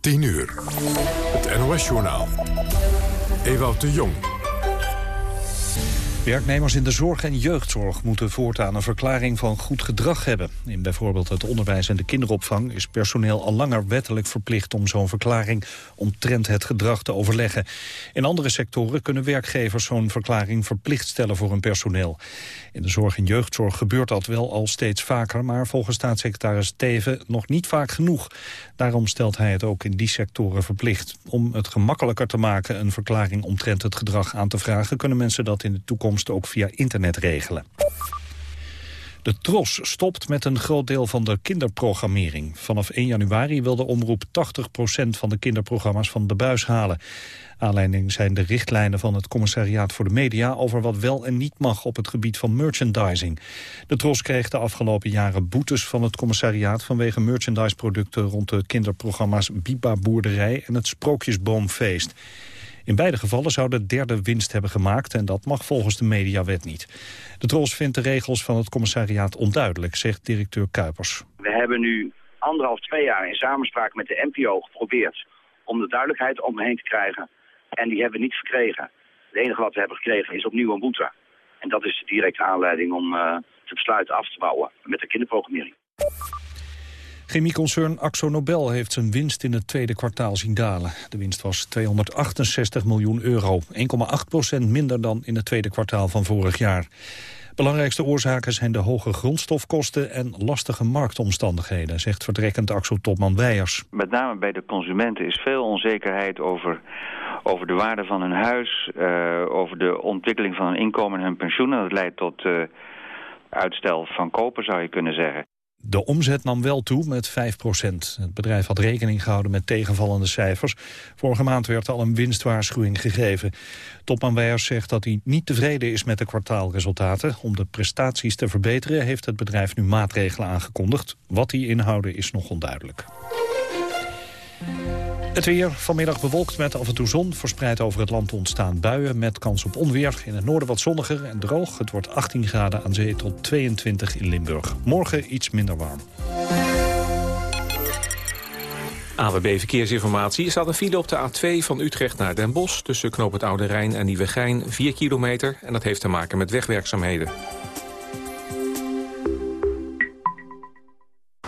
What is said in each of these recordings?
10 uur. Het NOS-journaal. Ewout de Jong. Werknemers in de zorg en jeugdzorg moeten voortaan een verklaring van goed gedrag hebben. In bijvoorbeeld het onderwijs en de kinderopvang is personeel al langer wettelijk verplicht om zo'n verklaring omtrent het gedrag te overleggen. In andere sectoren kunnen werkgevers zo'n verklaring verplicht stellen voor hun personeel. In de zorg en jeugdzorg gebeurt dat wel al steeds vaker, maar volgens staatssecretaris Teven nog niet vaak genoeg. Daarom stelt hij het ook in die sectoren verplicht. Om het gemakkelijker te maken een verklaring omtrent het gedrag aan te vragen, kunnen mensen dat in de toekomst ook via internet regelen. De TROS stopt met een groot deel van de kinderprogrammering. Vanaf 1 januari wil de omroep 80% van de kinderprogramma's van de buis halen. Aanleiding zijn de richtlijnen van het Commissariaat voor de Media... over wat wel en niet mag op het gebied van merchandising. De TROS kreeg de afgelopen jaren boetes van het commissariaat... vanwege merchandiseproducten rond de kinderprogramma's Biba Boerderij... en het Sprookjesboomfeest. In beide gevallen zou de derde winst hebben gemaakt en dat mag volgens de mediawet niet. De Tros vindt de regels van het commissariaat onduidelijk, zegt directeur Kuipers. We hebben nu anderhalf, twee jaar in samenspraak met de NPO geprobeerd om de duidelijkheid om me heen te krijgen. En die hebben we niet verkregen. Het enige wat we hebben gekregen is opnieuw een boete. En dat is de directe aanleiding om uh, het besluit af te bouwen met de kinderprogrammering. Chemieconcern Axo Nobel heeft zijn winst in het tweede kwartaal zien dalen. De winst was 268 miljoen euro, 1,8 procent minder dan in het tweede kwartaal van vorig jaar. Belangrijkste oorzaken zijn de hoge grondstofkosten en lastige marktomstandigheden, zegt vertrekkend Axo-topman Weijers. Met name bij de consumenten is veel onzekerheid over, over de waarde van hun huis, uh, over de ontwikkeling van hun inkomen en hun pensioen. En dat leidt tot uh, uitstel van kopen, zou je kunnen zeggen. De omzet nam wel toe met 5% Het bedrijf had rekening gehouden met tegenvallende cijfers. Vorige maand werd al een winstwaarschuwing gegeven. Topman Weijers zegt dat hij niet tevreden is met de kwartaalresultaten. Om de prestaties te verbeteren heeft het bedrijf nu maatregelen aangekondigd. Wat die inhouden is nog onduidelijk. Het weer vanmiddag bewolkt met af en toe zon. Verspreid over het land ontstaan buien met kans op onweer. In het noorden wat zonniger en droog. Het wordt 18 graden aan zee tot 22 in Limburg. Morgen iets minder warm. AWB Verkeersinformatie. Er staat een file op de A2 van Utrecht naar Den Bosch... tussen Knoop het Oude Rijn en Nieuwegein, 4 kilometer. En dat heeft te maken met wegwerkzaamheden.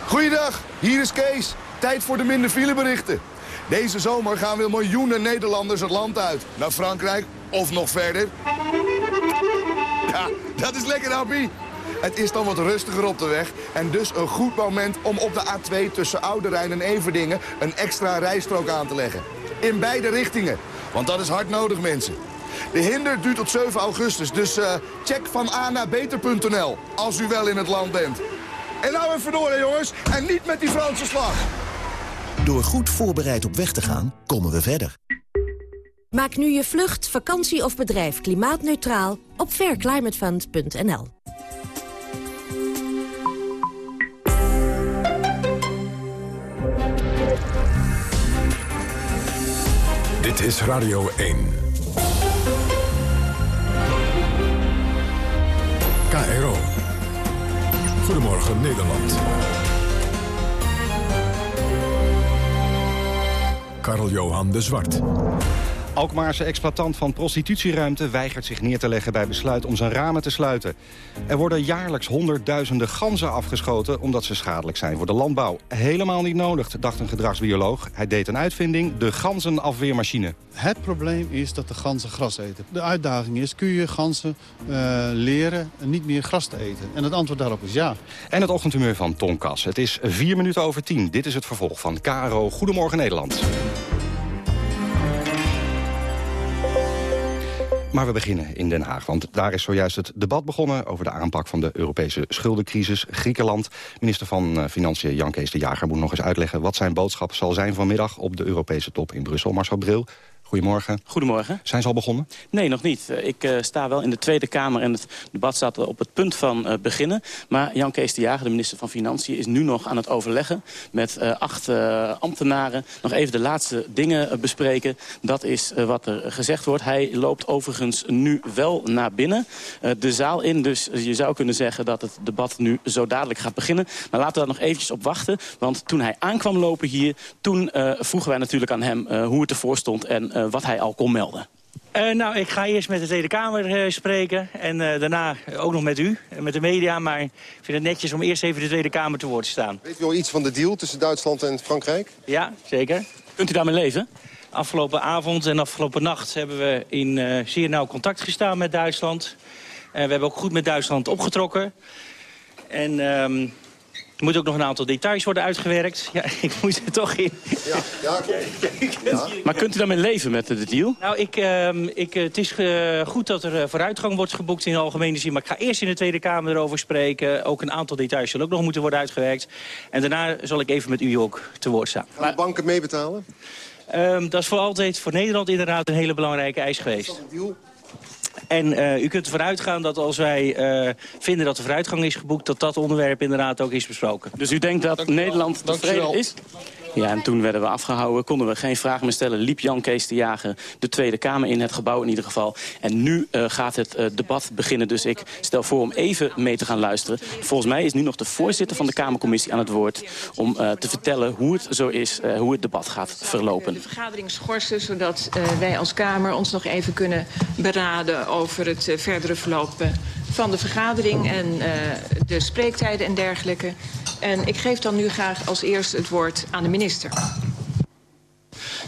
Goeiedag, hier is Kees. Tijd voor de minder fileberichten. Deze zomer gaan weer miljoenen Nederlanders het land uit. Naar Frankrijk of nog verder. Ja, dat is lekker, happy. Het is dan wat rustiger op de weg en dus een goed moment om op de A2 tussen Oude Rijn en Everdingen een extra rijstrook aan te leggen. In beide richtingen, want dat is hard nodig mensen. De hinder duurt tot 7 augustus, dus uh, check van A naar beter.nl als u wel in het land bent. En nou even door, hè, jongens, en niet met die Franse slag. Door goed voorbereid op weg te gaan, komen we verder. Maak nu je vlucht, vakantie of bedrijf klimaatneutraal op fairclimatefund.nl. Dit is Radio 1. KRO. Goedemorgen Nederland. Karl-Johan de Zwart. Alkmaarse exploitant van prostitutieruimte weigert zich neer te leggen bij besluit om zijn ramen te sluiten. Er worden jaarlijks honderdduizenden ganzen afgeschoten omdat ze schadelijk zijn voor de landbouw. Helemaal niet nodig, dacht een gedragsbioloog. Hij deed een uitvinding, de ganzenafweermachine. Het probleem is dat de ganzen gras eten. De uitdaging is, kun je ganzen uh, leren niet meer gras te eten? En het antwoord daarop is ja. En het ochtendhumeur van Tonkas. Het is vier minuten over tien. Dit is het vervolg van KRO Goedemorgen Nederland. Maar we beginnen in Den Haag, want daar is zojuist het debat begonnen... over de aanpak van de Europese schuldencrisis. Griekenland, minister van eh, Financiën Jan Kees de Jager... moet nog eens uitleggen wat zijn boodschap zal zijn vanmiddag... op de Europese top in Brussel. Marcel Bril, Goedemorgen. Goedemorgen. Zijn ze al begonnen? Nee, nog niet. Eh, ik uh, sta wel in de Tweede Kamer en het debat staat op het punt van uh, beginnen. Maar Jan Kees de Jager, de minister van Financiën, is nu nog aan het overleggen met acht ambtenaren. Nog even de laatste dingen bespreken. Dat is wat er gezegd wordt. Hij loopt overigens nu wel naar binnen de zaal in. Dus je zou kunnen zeggen dat het debat nu zo dadelijk gaat beginnen. Maar laten we daar nog eventjes op wachten. Want toen hij aankwam lopen hier, toen vroegen wij natuurlijk aan hem hoe het ervoor stond en wat hij al kon melden. Uh, nou, ik ga eerst met de Tweede Kamer uh, spreken. En uh, daarna ook nog met u, met de media. Maar ik vind het netjes om eerst even de Tweede Kamer te woord te staan. Weet u al iets van de deal tussen Duitsland en Frankrijk? Ja, zeker. Kunt u daarmee leven? Afgelopen avond en afgelopen nacht hebben we in zeer nauw contact gestaan met Duitsland. we hebben ook goed met Duitsland opgetrokken. En... Ehm, er moet ook nog een aantal details worden uitgewerkt. Ja, ik moet er toch in. Ja, ja, ja. Maar kunt u daarmee leven met de deal? Nou, ik, uh, ik, het is uh, goed dat er eh, vooruitgang wordt geboekt in de algemene zin. Maar ik ga eerst in de Tweede Kamer erover spreken. Ook een aantal details zullen ook nog moeten worden uitgewerkt. En daarna zal ik even met u ook te woord staan. Gaan de banken meebetalen? Um, dat is voor altijd voor Nederland inderdaad een hele belangrijke eis geweest. Is dat een deal? En uh, u kunt ervan uitgaan dat als wij uh, vinden dat er vooruitgang is geboekt... dat dat onderwerp inderdaad ook is besproken. Dus u denkt dat Nederland tevreden is? Ja, en toen werden we afgehouden, konden we geen vragen meer stellen. Liep Jan Kees te jagen de Tweede Kamer in het gebouw in ieder geval. En nu uh, gaat het uh, debat beginnen, dus ik stel voor om even mee te gaan luisteren. Volgens mij is nu nog de voorzitter van de Kamercommissie aan het woord... om uh, te vertellen hoe het zo is, hoe het debat gaat verlopen. De vergadering schorsen, zodat wij als Kamer ons nog even kunnen beraden... over het verdere verloop van de vergadering en de spreektijden en dergelijke. En ik geef dan nu graag als eerst het woord aan de minister.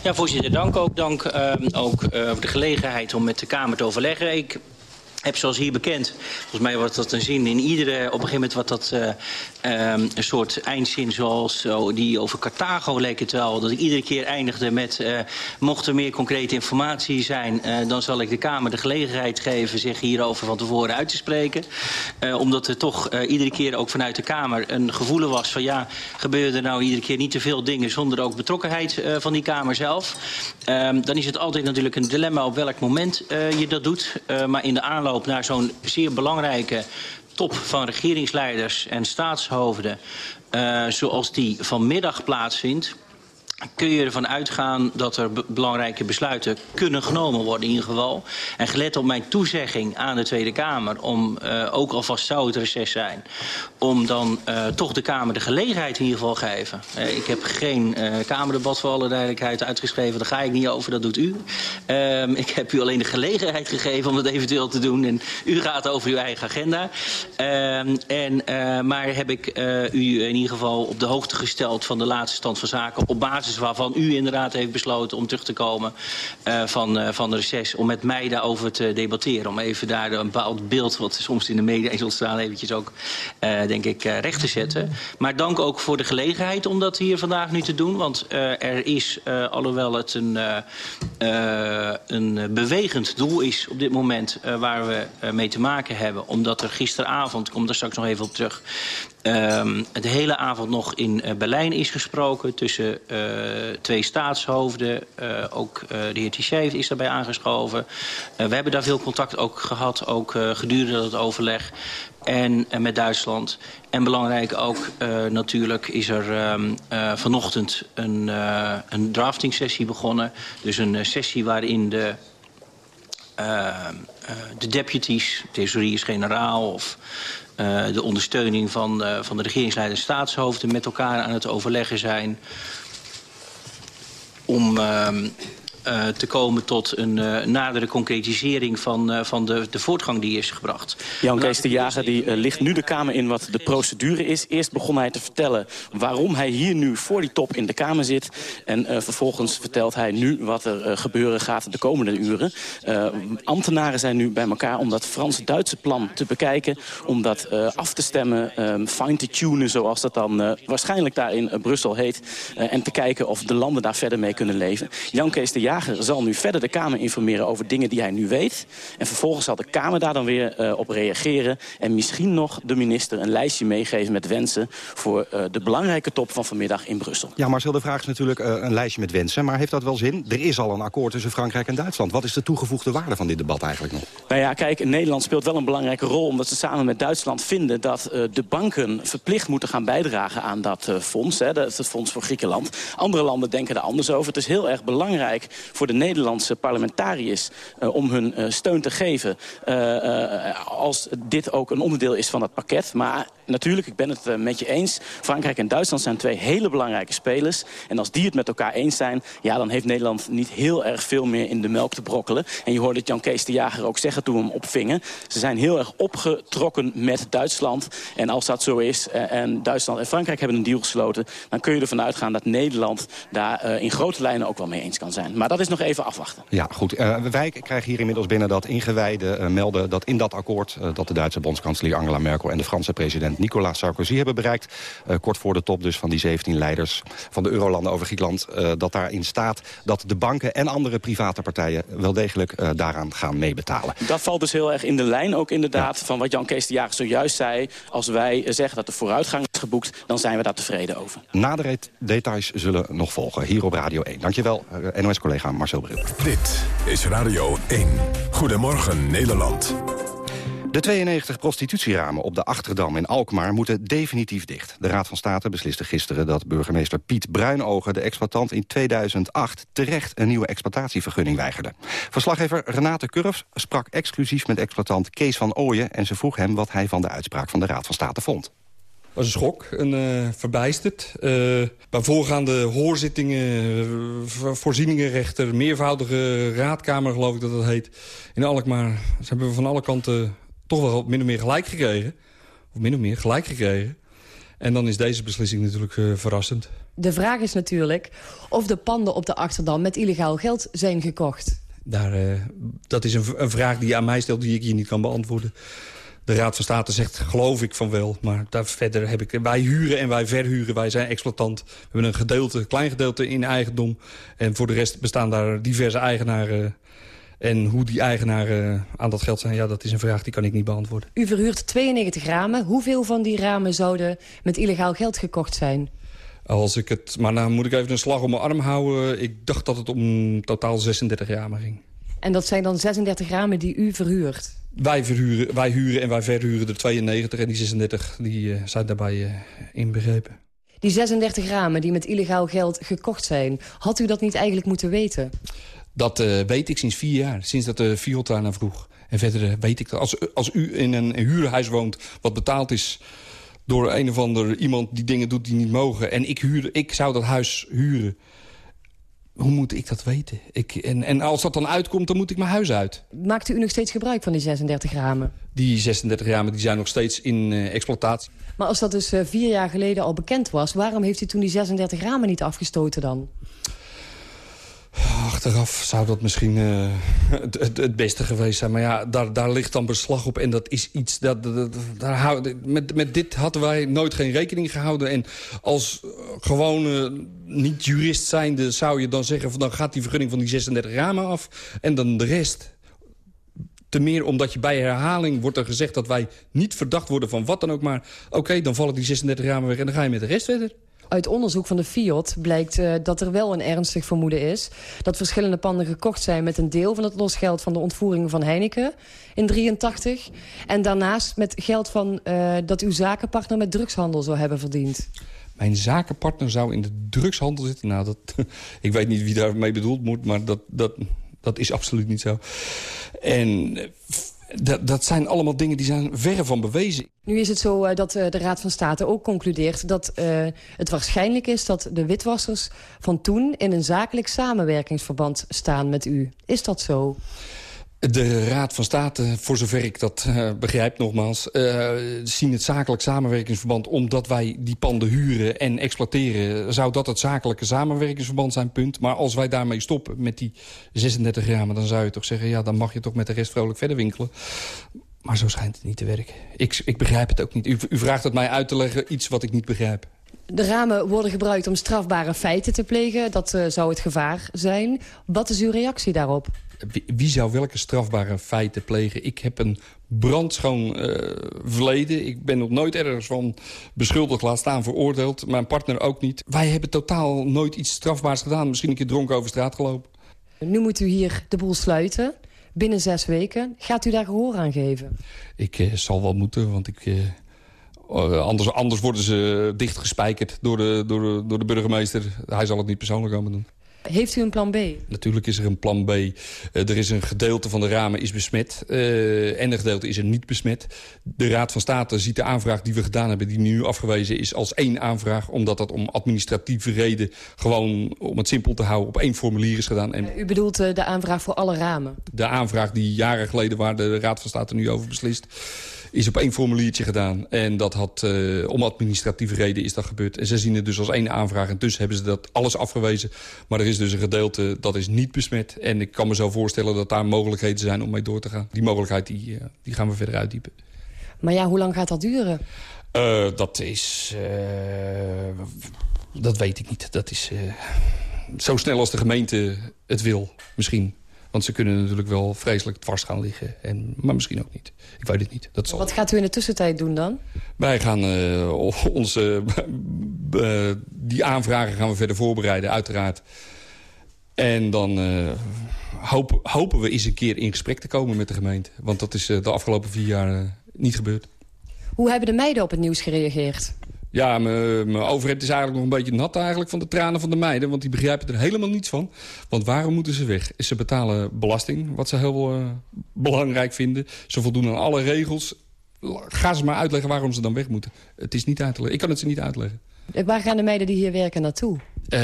Ja, voorzitter, dank ook. Dank uh, ook uh, voor de gelegenheid om met de Kamer te overleggen. Ik heb zoals hier bekend, volgens mij was dat een zin in iedere, op een gegeven moment wat dat uh, um, een soort eindzin zoals zo, die over Carthago leek het wel. Dat ik iedere keer eindigde met, uh, mocht er meer concrete informatie zijn, uh, dan zal ik de Kamer de gelegenheid geven zich hierover van tevoren uit te spreken. omdat er toch iedere keer ook vanuit de Kamer een gevoel was van ja, gebeuren er nou iedere keer niet te veel dingen zonder ook betrokkenheid van die Kamer zelf. Um, dan is het altijd natuurlijk een dilemma op welk moment je dat doet. maar in de aanloop naar zo'n zeer belangrijke top van regeringsleiders en staatshoofden... Uh, zoals die vanmiddag plaatsvindt kun je ervan uitgaan dat er belangrijke besluiten kunnen genomen worden in ieder geval. En gelet op mijn toezegging aan de Tweede Kamer om, uh, ook alvast zou het reces zijn, om dan uh, toch de Kamer de gelegenheid in ieder geval geven. Uh, ik heb geen Kamerdebat voor alle duidelijkheid uitgeschreven, daar ga ik niet over, dat doet u. Ehm, ik heb u alleen de gelegenheid gegeven om dat eventueel te doen en u gaat over uw eigen agenda. Ehm, en, maar heb ik u in ieder geval op de hoogte gesteld van de laatste stand van zaken op basis waarvan u inderdaad heeft besloten om terug te komen uh, van, uh, van de reces. Om met mij daarover te debatteren. Om even daar een bepaald beeld wat soms in de media is ontstaan eventjes ook, uh, denk ik, recht te zetten. Maar dank ook voor de gelegenheid om dat hier vandaag nu te doen. Want er is, alhoewel het een, een bewegend doel is op dit moment waar we mee te maken hebben. Omdat er gisteravond, kom daar straks nog even op terug, Um, de hele avond nog in uh, Berlijn is gesproken tussen uh, twee staatshoofden. Uh, ook de heer Tichet is daarbij aangeschoven. we hebben daar veel contact ook gehad, ook gedurende dat overleg. En, met Duitsland. En belangrijk ook natuurlijk is er um, vanochtend een, een drafting sessie begonnen. Dus een sessie waarin de de deputies, thesauriers-generaal of uh, de ondersteuning van, uh, van de regeringsleiders staatshoofden met elkaar aan het overleggen zijn om uh, uh, te komen tot een uh, nadere concretisering van, uh, van de, de voortgang die is gebracht. Jan Kees de Jager die, ligt nu de Kamer in wat de procedure is. Eerst begon hij te vertellen waarom hij hier nu voor die top in de Kamer zit. En vervolgens vertelt hij nu wat er gebeuren gaat de komende uren. ambtenaren zijn nu bij elkaar om dat Frans-Duitse plan te bekijken. Om dat af te stemmen, um, fine te tunen zoals dat dan waarschijnlijk daar in Brussel heet. en te kijken of de landen daar verder mee kunnen leven. Jan Kees de Jager Jager zal nu verder de Kamer informeren over dingen die hij nu weet. En vervolgens zal de Kamer daar dan weer uh, op reageren. En misschien nog de minister een lijstje meegeven met wensen... voor uh, de belangrijke top van vanmiddag in Brussel. Ja, Marcel, de vraag is natuurlijk uh, een lijstje met wensen. Maar heeft dat wel zin? Er is al een akkoord tussen Frankrijk en Duitsland. Wat is de toegevoegde waarde van dit debat eigenlijk nog? Nou ja, kijk, Nederland speelt wel een belangrijke rol... omdat ze samen met Duitsland vinden dat de banken verplicht moeten gaan bijdragen aan dat fonds. Hè, dat het fonds voor Griekenland. Andere landen denken daar anders over. Het is heel erg belangrijk voor de Nederlandse parlementariërs... Uh, om hun uh, steun te geven uh, als dit ook een onderdeel is van het pakket. Maar natuurlijk, ik ben het met je eens. Frankrijk en Duitsland zijn twee hele belangrijke spelers. En als die het met elkaar eens zijn... ja, dan heeft Nederland niet heel erg veel meer in de melk te brokkelen. En je hoorde Jan Kees de Jager ook zeggen toen we hem opvingen. Ze zijn heel erg opgetrokken met Duitsland. En als dat zo is, en Duitsland en Frankrijk hebben een deal gesloten... dan kun je ervan uitgaan dat Nederland daar in grote lijnen ook wel mee eens kan zijn. Maar dat is nog even afwachten. Ja, goed. Uh, wij krijgen hier inmiddels binnen dat ingewijden uh, melden... dat in dat akkoord uh, dat de Duitse bondskanselier Angela Merkel... en de Franse president Nicolas Sarkozy hebben bereikt... Kort voor de top dus van die 17 leiders van de eurolanden over Griekenland... Dat daarin staat dat de banken en andere private partijen... wel degelijk daaraan gaan meebetalen. Dat valt dus heel erg in de lijn ook inderdaad... Ja. van wat Jan Kees de Jager zojuist zei. Als wij zeggen dat de vooruitgang is geboekt... dan zijn we daar tevreden over. Nadere details zullen nog volgen hier op Radio 1. Dankjewel, NOS-collega Marcel Bril. Dit is Radio 1. Goedemorgen Nederland. De 92 prostitutieramen op de Achterdam in Alkmaar moeten definitief dicht. De Raad van State besliste gisteren dat burgemeester Piet Bruinogen... de exploitant in 2008 terecht een nieuwe exploitatievergunning weigerde. Verslaggever Renate Kurfs sprak exclusief met exploitant Kees van Ooyen... en ze vroeg hem wat hij van de uitspraak van de Raad van State vond was een schok, een uh, verbijsterd. Uh, bij voorgaande hoorzittingen, uh, voorzieningenrechter... meervoudige raadkamer, geloof ik dat dat heet... in Alkmaar, ze hebben we van alle kanten toch wel min of meer gelijk gekregen. Of min of meer gelijk gekregen. En dan is deze beslissing natuurlijk uh, verrassend. De vraag is natuurlijk of de panden op de Achterdam met illegaal geld zijn gekocht. Daar, uh, dat is een, een, vraag die je aan mij stelt die ik hier niet kan beantwoorden. De Raad van State zegt geloof ik van wel. Maar daar verder heb ik... Wij huren en wij verhuren. Wij zijn exploitant. We hebben een gedeelte, een klein gedeelte in eigendom. En voor de rest bestaan daar diverse eigenaren en hoe die eigenaren aan dat geld zijn, ja, dat is een vraag die kan ik niet beantwoorden. U verhuurt 92 ramen. Hoeveel van die ramen zouden met illegaal geld gekocht zijn? Als ik het, maar nou moet ik even een slag om mijn arm houden. Ik dacht dat het om totaal 36 ramen ging. En dat zijn dan 36 ramen die u verhuurt? Wij, verhuren, wij huren en wij verhuren de 92 en die 36 die, uh, zijn daarbij uh, inbegrepen. Die 36 ramen die met illegaal geld gekocht zijn, had u dat niet eigenlijk moeten weten? Dat uh, weet ik sinds vier jaar, sinds dat de Fiat naar vroeg. En verder weet ik dat. Als, als u in een huurhuis woont wat betaald is door een of ander iemand die dingen doet die niet mogen... en ik, huur, ik zou dat huis huren... Hoe moet ik dat weten? Ik, en, en als dat dan uitkomt, dan moet ik mijn huis uit. Maakt u nog steeds gebruik van die 36 ramen? Die 36 ramen die zijn nog steeds in uh, exploitatie. Maar als dat dus uh, vier jaar geleden al bekend was... waarom heeft u toen die 36 ramen niet afgestoten dan? Achteraf zou dat misschien uh, het, beste geweest zijn. Maar ja, daar, daar ligt dan beslag op. En dat is iets... Dat, dat, daar hou, met, met dit hadden wij nooit geen rekening gehouden. En als gewone niet-jurist zijnde zou je dan zeggen... Van, dan gaat die vergunning van die 36 ramen af. En dan de rest. Te meer omdat je bij herhaling wordt er gezegd... dat wij niet verdacht worden van wat dan ook. Maar oké, dan vallen die 36 ramen weg en dan ga je met de rest verder. Uit onderzoek van de Fiat blijkt uh, dat er wel een ernstig vermoeden is... dat verschillende panden gekocht zijn met een deel van het losgeld... van de ontvoering van Heineken in 83. En daarnaast met geld van, uh, dat uw zakenpartner met drugshandel zou hebben verdiend. Mijn zakenpartner zou in de drugshandel zitten? Nou, dat, ik weet niet wie daarmee bedoeld moet, maar dat, dat, dat is absoluut niet zo. En dat, dat zijn allemaal dingen die zijn verre van bewezen. Nu is het zo uh, dat uh, de Raad van State ook concludeert... dat uh, het waarschijnlijk is dat de witwassers van toen... in een zakelijk samenwerkingsverband staan met u. Is dat zo? De Raad van State, voor zover ik dat uh, begrijp nogmaals... Uh, zien het zakelijk samenwerkingsverband omdat wij die panden huren en exploiteren... zou dat het zakelijke samenwerkingsverband zijn, punt. Maar als wij daarmee stoppen met die 36 ramen... dan zou je toch zeggen, ja, dan mag je toch met de rest vrolijk verder winkelen. Maar zo schijnt het niet te werken. Ik, ik begrijp het ook niet. U, u vraagt het mij uit te leggen iets wat ik niet begrijp. De ramen worden gebruikt om strafbare feiten te plegen. Dat uh, zou het gevaar zijn. Wat is uw reactie daarop? Wie, wie zou welke strafbare feiten plegen? Ik heb een brandschoon uh, verleden. Ik ben nog nooit ergens van beschuldigd, laat staan veroordeeld. Mijn partner ook niet. Wij hebben totaal nooit iets strafbaars gedaan. Misschien een keer dronken over straat gelopen. Nu moet u hier de boel sluiten. Binnen zes weken. Gaat u daar gehoor aan geven? Ik uh, zal wel moeten, want ik... Uh, anders, anders worden ze dichtgespijkerd door de, door, de, door de burgemeester. Hij zal het niet persoonlijk komen doen. Heeft u een plan B? Natuurlijk is er een plan B. Uh, er is een gedeelte van de ramen is besmet. Uh, en een gedeelte is er niet besmet. De Raad van State ziet de aanvraag die we gedaan hebben... die nu afgewezen is als één aanvraag. Omdat dat om administratieve reden... gewoon om het simpel te houden op één formulier is gedaan. En u bedoelt de aanvraag voor alle ramen? De aanvraag die jaren geleden waar de Raad van State nu over beslist is op één formuliertje gedaan. En dat had, uh, om administratieve reden is dat gebeurd. En ze zien het dus als één aanvraag. En dus hebben ze dat alles afgewezen. Maar er is dus een gedeelte dat is niet besmet. En ik kan me zo voorstellen dat daar mogelijkheden zijn om mee door te gaan. Die mogelijkheid die, uh, die gaan we verder uitdiepen. Maar ja, hoe lang gaat dat duren? Uh, dat is... dat weet ik niet. Dat is zo snel als de gemeente het wil, misschien. Want ze kunnen natuurlijk wel vreselijk dwars gaan liggen. En, maar misschien ook niet. Ik weet het niet. Dat zal... Wat gaat u in de tussentijd doen dan? Wij gaan uh, onze... Uh, die aanvragen gaan we verder voorbereiden, uiteraard. En dan uh, hoop, hopen we eens een keer in gesprek te komen met de gemeente. Want dat is de afgelopen vier jaar niet gebeurd. Hoe hebben de meiden op het nieuws gereageerd? Ja, mijn overheid is eigenlijk nog een beetje nat eigenlijk van de tranen van de meiden. Want die begrijpen er helemaal niets van. Want waarom moeten ze weg? Ze betalen belasting, wat ze heel uh, belangrijk vinden. Ze voldoen aan alle regels. Ga ze maar uitleggen waarom ze dan weg moeten. Het is niet uit. Ik kan het ze niet uitleggen. Waar gaan de meiden die hier werken naartoe? Uh,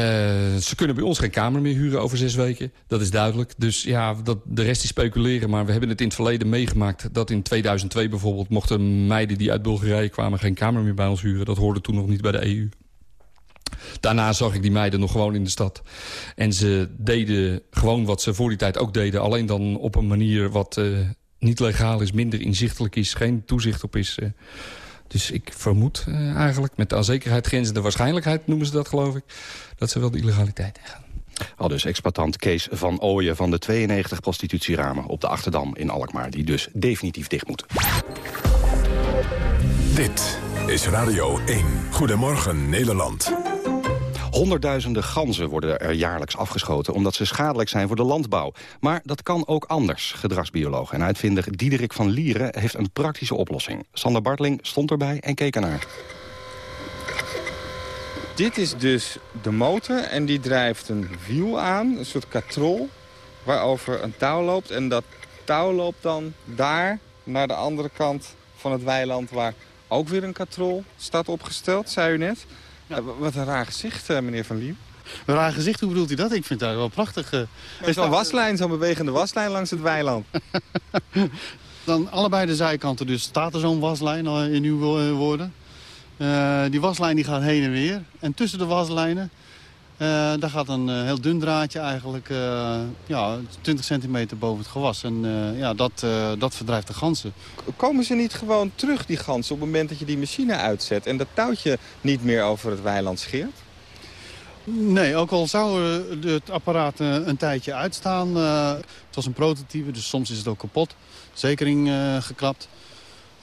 ze kunnen bij ons geen kamer meer huren over zes weken. Dat is duidelijk. Dus ja, dat, de rest is speculeren. Maar we hebben het in het verleden meegemaakt... dat in 2002 bijvoorbeeld mochten meiden die uit Bulgarije kwamen... geen kamer meer bij ons huren. Dat hoorde toen nog niet bij de EU. Daarna zag ik die meiden nog gewoon in de stad. En ze deden gewoon wat ze voor die tijd ook deden. Alleen dan op een manier wat uh, niet legaal is, minder inzichtelijk is... geen toezicht op is... Uh, dus ik vermoed uh, eigenlijk, met de aan zekerheid grenzende waarschijnlijkheid noemen ze dat geloof ik, dat ze wel de illegaliteit ingaan. Al dus exploitant Kees van Ooyen van de 92 prostitutieramen op de Achterdam in Alkmaar, die dus definitief dicht moeten. Dit is Radio 1. Goedemorgen Nederland. Honderdduizenden ganzen worden er jaarlijks afgeschoten... omdat ze schadelijk zijn voor de landbouw. Maar dat kan ook anders. Gedragsbioloog en uitvinder Diederik van Lieren heeft een praktische oplossing. Sander Bartling stond erbij en keek ernaar. Dit is dus de motor en die drijft een wiel aan, een soort katrol... waarover een touw loopt. En dat touw loopt dan daar naar de andere kant van het weiland... waar ook weer een katrol staat opgesteld, zei u net... Ja, wat een raar gezicht, uh, meneer Van Liem. Een raar gezicht, hoe bedoelt u dat? Ik vind dat wel prachtig. Uh, is zo'n waslijn, zo'n bewegende waslijn langs het weiland. Dan allebei de zijkanten dus staat er zo'n waslijn in uw woorden. die waslijn die gaat heen en weer. En tussen de waslijnen daar gaat een uh, heel dun draadje eigenlijk uh, ja, 20 centimeter boven het gewas. En ja, dat, dat verdrijft de ganzen. Komen ze niet gewoon terug, die ganzen, op het moment dat je die machine uitzet... en dat touwtje niet meer over het weiland scheert? Nee, ook al zou het apparaat een tijdje uitstaan. het was een prototype, dus soms is het ook kapot. Zekering geklapt.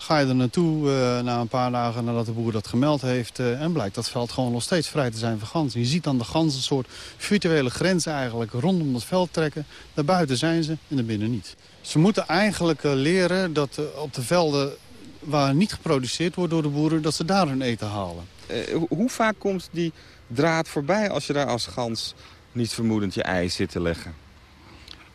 Ga je er naartoe uh, na een paar dagen nadat de boer dat gemeld heeft... Uh, en blijkt dat veld gewoon nog steeds vrij te zijn van ganzen. Je ziet dan de ganzen een soort virtuele grenzen eigenlijk rondom het veld trekken. Daarbuiten zijn ze en daarbinnen niet. Ze moeten eigenlijk uh, leren dat op de velden waar niet geproduceerd wordt door de boeren... dat ze daar hun eten halen. hoe vaak komt die draad voorbij als je daar als gans niet vermoedend je ei zit te leggen?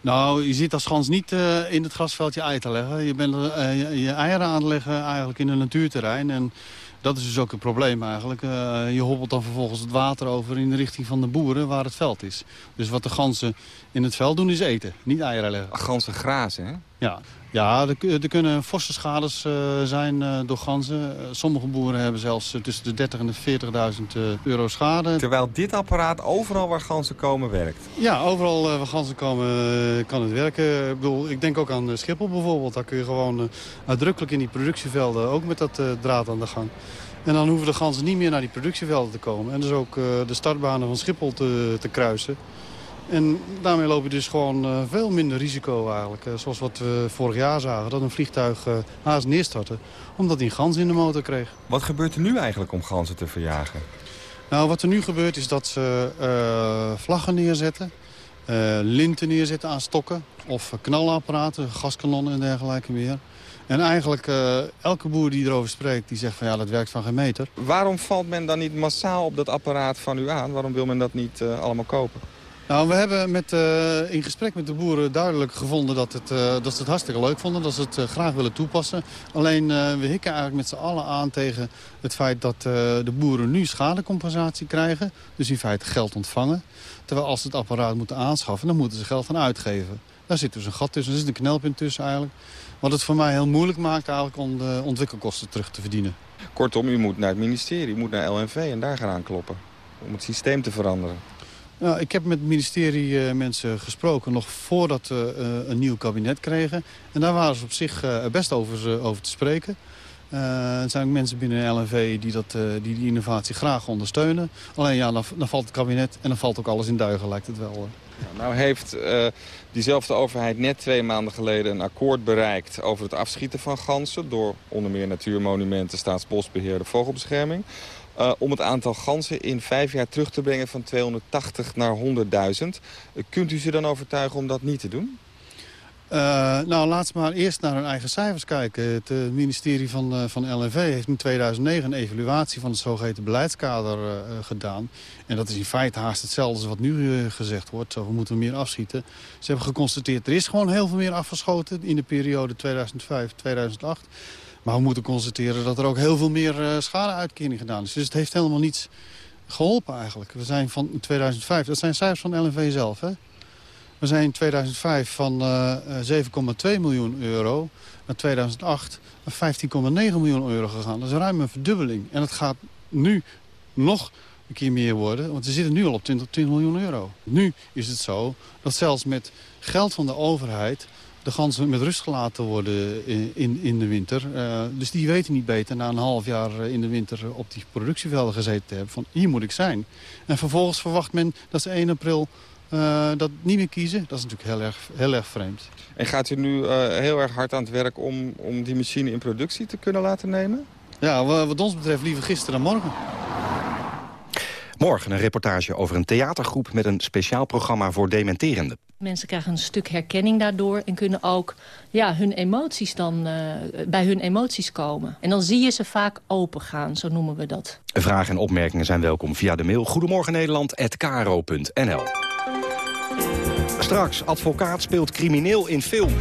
Nou, je zit als gans niet uh, in het grasveldje ei te leggen. Je bent uh, je, eieren aan het leggen eigenlijk in een natuurterrein. En dat is dus ook het probleem eigenlijk. Uh, je hobbelt dan vervolgens het water over in de richting van de boeren waar het veld is. Dus wat de ganzen in het veld doen is eten, niet eieren leggen. Ganzen grazen, hè? Ja, ja, er, er kunnen forse schades uh, zijn uh, door ganzen. Uh, sommige boeren hebben zelfs tussen de 30.000 en de 40.000 euro schade. Terwijl dit apparaat overal waar ganzen komen werkt? Ja, overal waar ganzen komen kan het werken. Ik, bedoel, ik denk ook aan Schiphol bijvoorbeeld. Daar kun je gewoon uitdrukkelijk in die productievelden ook met dat draad aan de gang. En dan hoeven de ganzen niet meer naar die productievelden te komen. En dus ook de startbanen van Schiphol te, te kruisen. En daarmee loop je dus gewoon uh, veel minder risico eigenlijk. Uh, zoals wat we vorig jaar zagen, dat een vliegtuig uh, haast neerstortte... omdat hij een gans in de motor kreeg. Wat gebeurt er nu eigenlijk om ganzen te verjagen? Nou, wat er nu gebeurt is dat ze vlaggen neerzetten... linten neerzetten aan stokken of knalapparaten, gaskanonnen en dergelijke meer... En eigenlijk uh, elke boer die erover spreekt, die zegt van ja, dat werkt van geen meter. Waarom valt men dan niet massaal op dat apparaat van u aan? Waarom wil men dat niet allemaal kopen? Nou, we hebben met, uh, in gesprek met de boeren duidelijk gevonden dat, het, uh, dat ze het hartstikke leuk vonden. Dat ze het uh, graag willen toepassen. Alleen we hikken eigenlijk met z'n allen aan tegen het feit dat de boeren nu schadecompensatie krijgen. Dus in feite geld ontvangen. Terwijl als ze het apparaat moeten aanschaffen, dan moeten ze geld van uitgeven. Daar zit dus een gat tussen, er zit een knelpunt tussen eigenlijk. Wat het voor mij heel moeilijk maakt eigenlijk om de ontwikkelkosten terug te verdienen. Kortom, u moet naar het ministerie, u moet naar LNV en daar gaan aankloppen. Om het systeem te veranderen. Nou, ik heb met ministerie uh, mensen gesproken nog voordat we uh, een nieuw kabinet kregen. En daar waren ze op zich uh, best over, over te spreken. er zijn ook mensen binnen LNV die, dat, die die innovatie graag ondersteunen. Alleen ja, dan, valt het kabinet en dan valt ook alles in duigen, lijkt het wel. Ja, nou heeft diezelfde overheid net twee maanden geleden een akkoord bereikt... over het afschieten van ganzen door onder meer Natuurmonumenten, Staatsbosbeheer, de Vogelbescherming. Uh, om het aantal ganzen in vijf jaar terug te brengen van 280 naar 100.000. Uh, kunt u ze dan overtuigen om dat niet te doen? Uh, nou, laat maar eerst naar hun eigen cijfers kijken. Het uh, ministerie van, uh, van LNV heeft in 2009 een evaluatie van het zogeheten beleidskader gedaan. En dat is in feite haast hetzelfde als wat nu gezegd wordt. We moeten meer afschieten. Ze hebben geconstateerd, er is gewoon heel veel meer afgeschoten in de periode 2005-2008. Maar we moeten constateren dat er ook heel veel meer schadeuitkering gedaan is. Dus het heeft helemaal niets geholpen eigenlijk. We zijn van 2005, dat zijn cijfers van LNV zelf. Hè? We zijn in 2005 van uh, 7,2 miljoen euro naar 2008 naar 15,9 miljoen euro gegaan. Dat is ruim een verdubbeling. En het gaat nu nog een keer meer worden. Want we zitten nu al op 20, 20 miljoen euro. Nu is het zo dat zelfs met geld van de overheid de ganzen met rust gelaten worden in, in de winter. Uh, dus die weten niet beter na een half jaar in de winter op die productievelden gezeten te hebben. Van hier moet ik zijn. En vervolgens verwacht men dat ze 1 april uh, dat niet meer kiezen. Dat is natuurlijk heel erg, heel erg vreemd. En gaat u nu uh, heel erg hard aan het werk om, om die machine in productie te kunnen laten nemen? Ja, wat ons betreft liever gisteren dan morgen. Morgen een reportage over een theatergroep met een speciaal programma voor dementerenden. Mensen krijgen een stuk herkenning daardoor en kunnen ook ja, hun emoties dan, uh, bij hun emoties komen. En dan zie je ze vaak open gaan, zo noemen we dat. Vragen en opmerkingen zijn welkom via de mail Goedemorgen Nederland@kro.nl. Straks, advocaat speelt crimineel in film.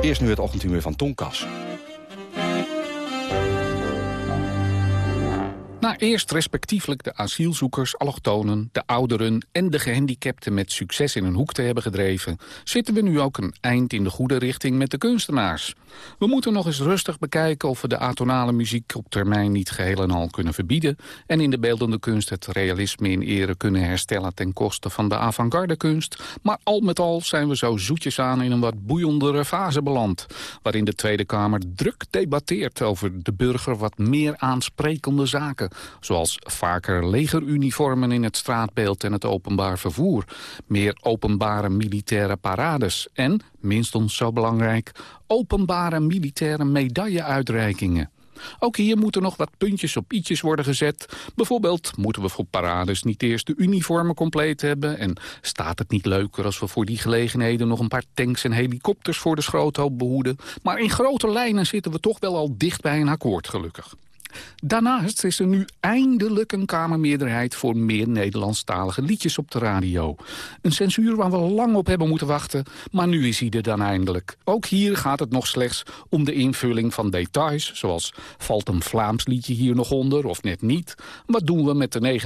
Eerst nu het ochtendhumeur van Tonkas. Na eerst respectievelijk de asielzoekers, allochtonen, de ouderen en de gehandicapten met succes in een hoek te hebben gedreven, zitten we nu ook een eind in de goede richting met de kunstenaars. We moeten nog eens rustig bekijken of we de atonale muziek op termijn niet geheel en al kunnen verbieden en in de beeldende kunst het realisme in ere kunnen herstellen ten koste van de avant-garde kunst. Maar al met al zijn we zo zoetjes aan in een wat boeiendere fase beland, waarin de Tweede Kamer druk debatteert over de burger wat meer aansprekende zaken zoals vaker legeruniformen in het straatbeeld en het openbaar vervoer, meer openbare militaire parades en, minstens zo belangrijk, openbare militaire medailleuitreikingen. Ook hier moeten nog wat puntjes op i'tjes worden gezet. Bijvoorbeeld moeten we voor parades niet eerst de uniformen compleet hebben... en staat het niet leuker als we voor die gelegenheden... nog een paar tanks en helikopters voor de schroothoop behoeden. Maar in grote lijnen zitten we toch wel al dicht bij een akkoord, gelukkig. Daarnaast is er nu eindelijk een Kamermeerderheid voor meer Nederlandstalige liedjes op de radio. Een censuur waar we lang op hebben moeten wachten, maar nu is hij er dan eindelijk. Ook hier gaat het nog slechts om de invulling van details, zoals valt een Vlaams liedje hier nog onder of net niet? Wat doen we met de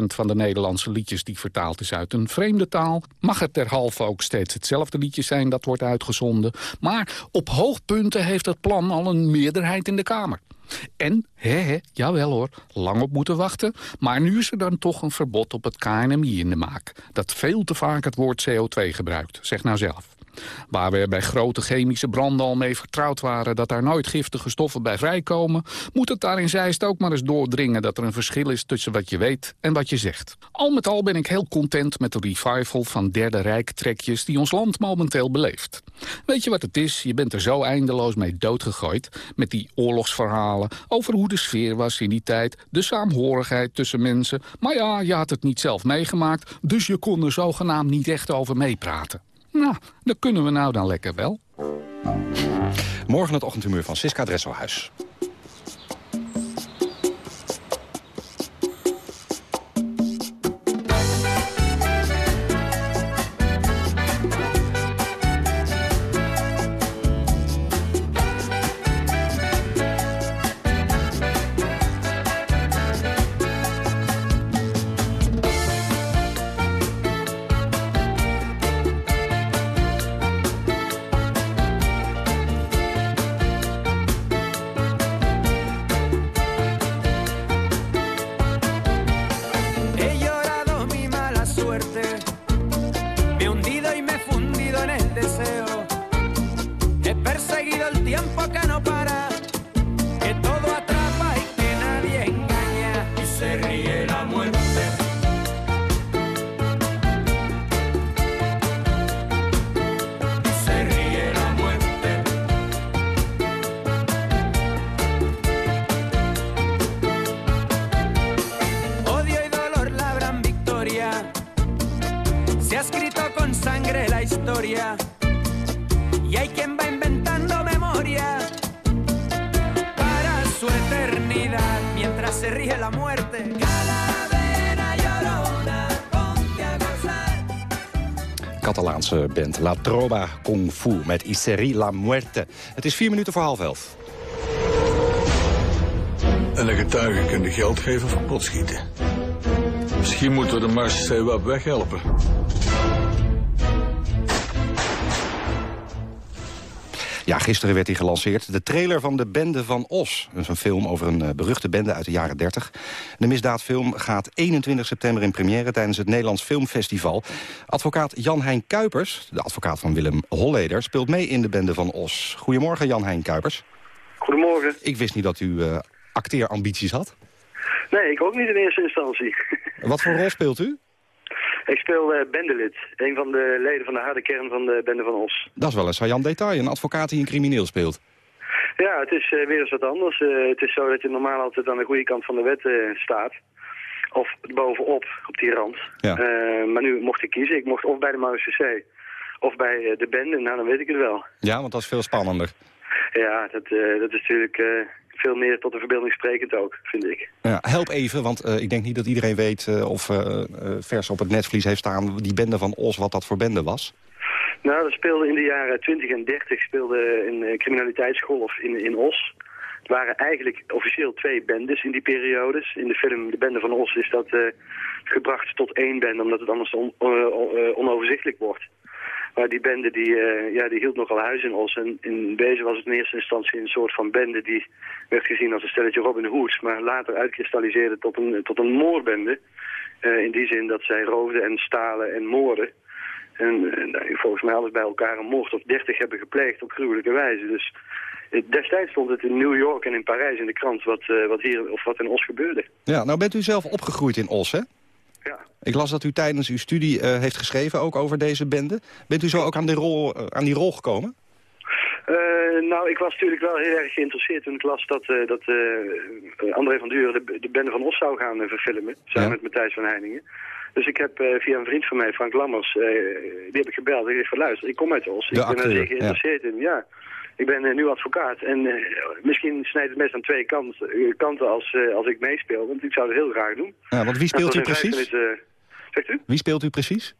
99% van de Nederlandse liedjes die vertaald is uit een vreemde taal? Mag het derhalve ook steeds hetzelfde liedje zijn dat wordt uitgezonden? Maar op hoogpunten heeft het plan al een meerderheid in de Kamer. En, hè, hè, jawel hoor, lang op moeten wachten. Maar nu is er dan toch een verbod op het KNMI in de maak. Dat veel te vaak het woord CO2 gebruikt, zeg nou zelf. Waar we bij grote chemische branden al mee vertrouwd waren... dat daar nooit giftige stoffen bij vrijkomen... moet het daar in Zeist ook maar eens doordringen... dat er een verschil is tussen wat je weet en wat je zegt. Al met al ben ik heel content met de revival van Derde Rijk trekjes... die ons land momenteel beleeft. Weet je wat het is? Je bent er zo eindeloos mee doodgegooid... met die oorlogsverhalen over hoe de sfeer was in die tijd... de saamhorigheid tussen mensen. Maar ja, je had het niet zelf meegemaakt... dus je kon er zogenaamd niet echt over meepraten. Nou, dat kunnen we nou dan lekker wel. Morgen het ochtendhumeur van Siska Dresselhuis. La Troba Kung Fu met Iseri La Muerte. Het is vier minuten voor half elf. En de getuigen kunnen geld geven of kapot schieten. Misschien moeten we de Marseillais wat weghelpen. Ja, gisteren werd hij gelanceerd. De trailer van De Bende van Os. Dat is een film over een eh, beruchte bende uit de jaren 30. De misdaadfilm gaat 21 september in première... tijdens het Nederlands Filmfestival. Advocaat Jan-Hein Kuipers, de advocaat van Willem Holleder... speelt mee in De Bende van Os. Goedemorgen, Jan-Hein Kuipers. Goedemorgen. Ik wist niet dat u eh, acteerambities had. Nee, ik ook niet in eerste instantie. Wat voor rol speelt u? Ik speel eh, bendelid, een van de leden van de harde kern van de Bende van Os. Dat is wel een saillant detail, een advocaat die een crimineel speelt. Ja, het is eh, weer eens wat anders. Eh, het is zo dat je normaal altijd aan de goede kant van de wet staat. Of bovenop, op die rand. Ja. Maar nu mocht ik kiezen. Ik mocht of bij de MAUCC of bij de bende. Nou, dan weet ik het wel. Ja, want dat is veel spannender. Ja, dat, dat is natuurlijk veel meer tot de verbeelding sprekend ook, vind ik. Ja, help even, want eh, ik denk niet dat iedereen weet... eh, of eh, vers op het netvlies heeft staan die bende van Os, wat dat voor bende was. Nou, dat speelde in de jaren 20 en 30 speelde een criminaliteitsgolf in, in Os. Het waren eigenlijk officieel twee bendes in die periodes. In de film De Bende van Os is dat gebracht tot één bende, omdat het anders on- on- onoverzichtelijk wordt. Maar die bende die, eh, ja, die hield nogal huis in Os. En in wezen was het in eerste instantie een soort van bende die werd gezien als een stelletje Robin Hoods. Maar later uitkristalliseerde tot een, tot een moorbende. Eh, in die zin dat zij roofden en stalen en moorden. En eh, nou, volgens mij alles bij elkaar een moord of dertig hebben gepleegd op gruwelijke wijze. Dus eh, destijds stond het in New York en in Parijs in de krant wat, wat hier of wat in Os gebeurde. Ja, nou bent u zelf opgegroeid in Os, hè? Ja. Ik las dat u tijdens uw studie eh, heeft geschreven, ook over deze bende. Bent u zo ook aan die rol, eh, aan die rol gekomen? Eh, nou, ik was natuurlijk wel heel erg geïnteresseerd toen ik las dat, dat André van Duren de, de Bende van Os zou gaan verfilmen. Samen met Matthijs van Heiningen. Dus ik heb via een vriend van mij, Frank Lammers, die heb ik gebeld. Ik heb van luister, ik kom uit Os. De ik ben er zeer geïnteresseerd in. Ja. Ik ben nu advocaat en eh, misschien snijdt het mes aan twee kant, eh, kanten als, eh, als ik meespeel. Want ik zou het heel graag doen. Ja, want wie speelt u precies? minuten- zegt u? Wie speelt u precies?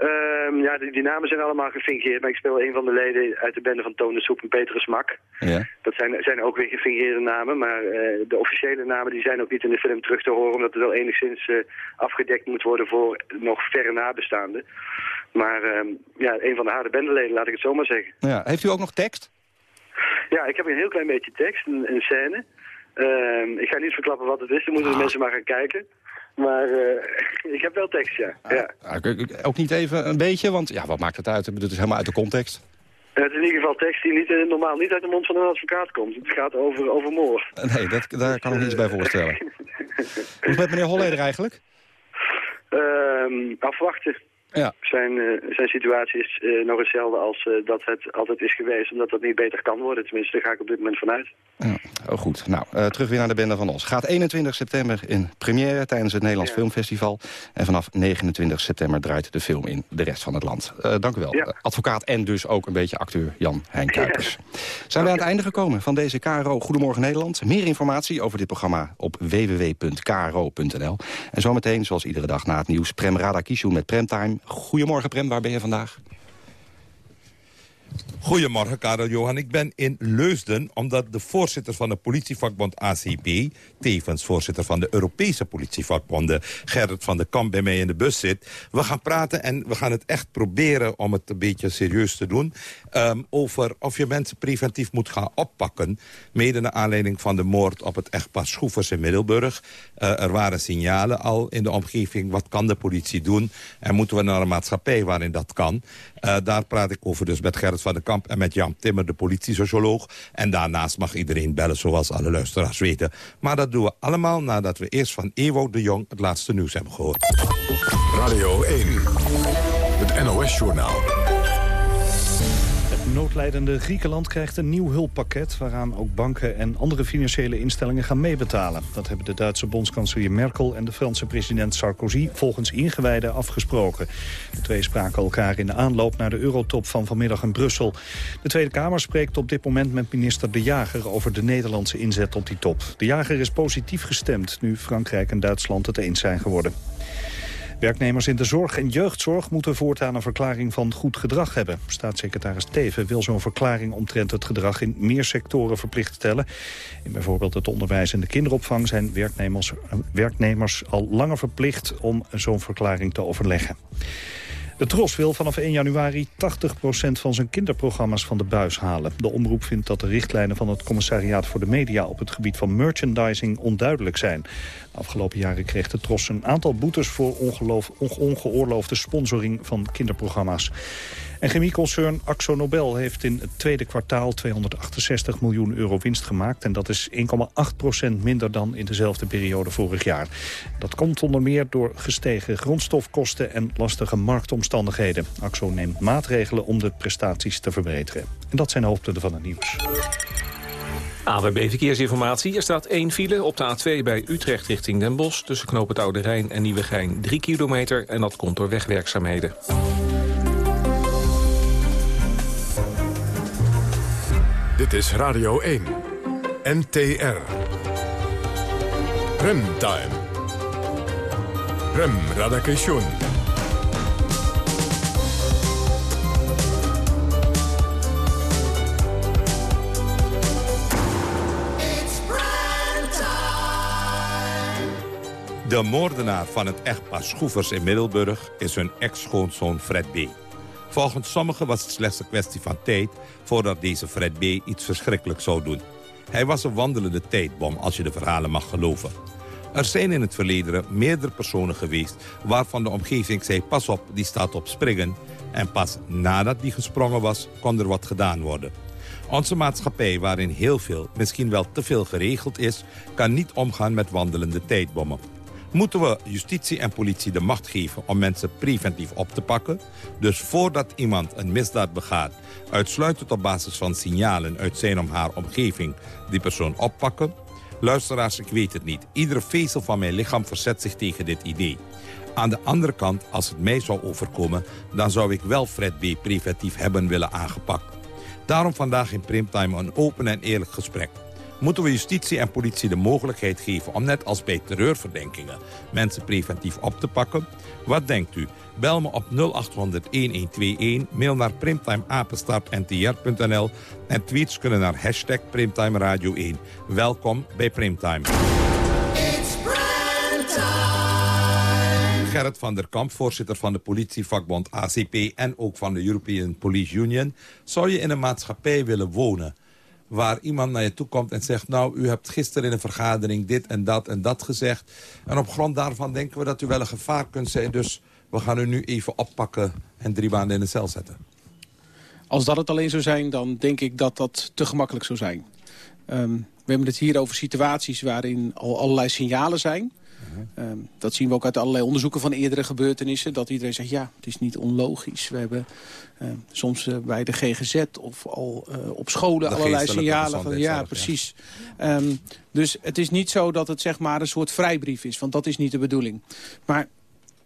Ehm, ja, die, die namen zijn allemaal gefingeerd. Maar ik speel een van de leden uit de bende van Toon de Soep en Petrus Mak. Ja. Dat zijn, zijn ook weer gefingeerde namen, maar eh, de officiële namen die zijn ook niet in de film terug te horen, omdat het wel enigszins eh, afgedekt moet worden voor nog verre nabestaanden. Maar ehm, ja, een van de harde bendeleden, laat ik het zo maar zeggen. Ja. Heeft u ook nog tekst? Ja, ik heb een heel klein beetje tekst, een, een scène. Ehm, ik ga niet verklappen wat het is, dan moeten de mensen maar gaan kijken. Maar eh, ik heb wel tekst, ja. ja. Ah, Ook niet even een beetje, want ja, wat maakt het uit? Het is helemaal uit de context. Het is in ieder geval tekst die niet, eh, normaal niet uit de mond van een advocaat komt. Het gaat over, over moord. Nee, dat, daar kan ik me iets bij voorstellen. Hoe is het met meneer Holleder eigenlijk? Ehm, afwachten. Ja. Zijn, eh, zijn situatie is eh, nog hetzelfde als eh, dat het altijd is geweest. Omdat dat niet beter kan worden. Tenminste, daar ga ik op dit moment vanuit. Oh, goed. Nou, terug weer naar de Bende van Os. Gaat 21 september in première tijdens het Nederlands Filmfestival. En vanaf 29 september draait de film in de rest van het land. Dank u wel. Advocaat en dus ook een beetje acteur Jan Hein Kuipers. Zijn we aan het einde gekomen van deze KRO Goedemorgen Nederland. Meer informatie over dit programma op www.kro.nl. En zometeen, zoals iedere dag na het nieuws, Prem Radakishun met Premtime. Goedemorgen Prem, waar ben je vandaag? Goedemorgen, Karel Johan. Ik ben in Leusden omdat de voorzitter van de politievakbond ACP... tevens voorzitter van de Europese politievakbonden... Gerrit van der Kamp bij mij in de bus zit. We gaan praten en we gaan het echt proberen om het een beetje serieus te doen... ehm, over of je mensen preventief moet gaan oppakken... mede naar aanleiding van de moord op het echtpaar Schroevers in Middelburg. Eh, er waren signalen al in de omgeving. Wat kan de politie doen? En moeten we naar een maatschappij waarin dat kan? Eh, daar praat ik over dus met Gerrit van der Kamp en met Jan Timmer, de politiesocioloog. En daarnaast mag iedereen bellen, zoals alle luisteraars weten. Maar dat doen we allemaal nadat we eerst van Ewo de Jong het laatste nieuws hebben gehoord. Radio 1, het NOS-journaal. Het noodlijdende Griekenland krijgt een nieuw hulppakket... waaraan ook banken en andere financiële instellingen gaan meebetalen. Dat hebben de Duitse bondskanselier Merkel en de Franse president Sarkozy... volgens ingewijden afgesproken. De twee spraken elkaar in de aanloop naar de eurotop van vanmiddag in Brussel. De Tweede Kamer spreekt op dit moment met minister De Jager... over de Nederlandse inzet op die top. De Jager is positief gestemd nu Frankrijk en Duitsland het eens zijn geworden. Werknemers in de zorg en jeugdzorg moeten voortaan een verklaring van goed gedrag hebben. Staatssecretaris Teven wil zo'n verklaring omtrent het gedrag in meer sectoren verplicht stellen. In bijvoorbeeld het onderwijs en de kinderopvang zijn werknemers, werknemers al langer verplicht om zo'n verklaring te overleggen. De Tros wil vanaf 1 januari 80% van zijn kinderprogramma's van de buis halen. De omroep vindt dat de richtlijnen van het commissariaat voor de media... op het gebied van merchandising onduidelijk zijn. De afgelopen jaren kreeg de Tros een aantal boetes... voor ongeoorloofde sponsoring van kinderprogramma's. En chemieconcern Axo Nobel heeft in het tweede kwartaal 268 miljoen euro winst gemaakt. En dat is 1,8% minder dan in dezelfde periode vorig jaar. Dat komt onder meer door gestegen grondstofkosten en lastige marktomstandigheden. Axo neemt maatregelen om de prestaties te verbeteren. En dat zijn de hoofdpunten van het nieuws. AWB Verkeersinformatie. Er staat één file op de A2 bij Utrecht richting Den Bosch... tussen Knoop het Oude Rijn en Nieuwegein 3 kilometer. En dat komt door wegwerkzaamheden. Dit is Radio 1. NTR. Remtime. Rem Radakation. De moordenaar van het echtpaar Schroevers in Middelburg is hun ex-schoonzoon Fred B. Volgens sommigen was het slechts een kwestie van tijd voordat deze Fred B. iets verschrikkelijks zou doen. Hij was een wandelende tijdbom, als je de verhalen mag geloven. Er zijn in het verleden meerdere personen geweest... waarvan de omgeving zei, pas op, die staat op springen. En pas nadat die gesprongen was, kon er wat gedaan worden. Onze maatschappij, waarin heel veel, misschien wel te veel geregeld is... kan niet omgaan met wandelende tijdbommen. Moeten we justitie en politie de macht geven om mensen preventief op te pakken? Dus voordat iemand een misdaad begaat, uitsluitend op basis van signalen uit zijn of haar omgeving die persoon oppakken? Luisteraars, ik weet het niet. Iedere vezel van mijn lichaam verzet zich tegen dit idee. Aan de andere kant, als het mij zou overkomen... dan zou ik wel Fred B. preventief hebben willen aangepakt. Daarom vandaag in Primtime een open en eerlijk gesprek. Moeten we justitie en politie de mogelijkheid geven om net als bij terreurverdenkingen mensen preventief op te pakken? Wat denkt u? Bel me op 0800-1121, mail naar primtimeapenstaartntr.nl en tweets kunnen naar hashtag Primtime Radio 1. Welkom bij Primtime. Gerrit van der Kamp, voorzitter van de politievakbond ACP... en ook van de European Police Union. Zou je in een maatschappij willen wonen waar iemand naar je toe komt en zegt... nou, u hebt gisteren in een vergadering dit en dat en dat gezegd. En op grond daarvan denken we dat u wel een gevaar kunt zijn. Dus we gaan u nu even oppakken en drie maanden in de cel zetten. Als dat het alleen zou zijn, dan denk ik dat dat te gemakkelijk zou zijn. Ehm, we hebben het hier over situaties waarin al allerlei signalen zijn. Ehm, dat zien we ook uit allerlei onderzoeken van eerdere gebeurtenissen. Dat iedereen zegt, ja, het is niet onlogisch. We hebben ehm, soms eh, bij de GGZ of al eh, op scholen De allerlei signalen. Van, ja, precies. Ehm, dus het is niet zo dat het zeg maar een soort vrijbrief is. Want dat is niet de bedoeling. Maar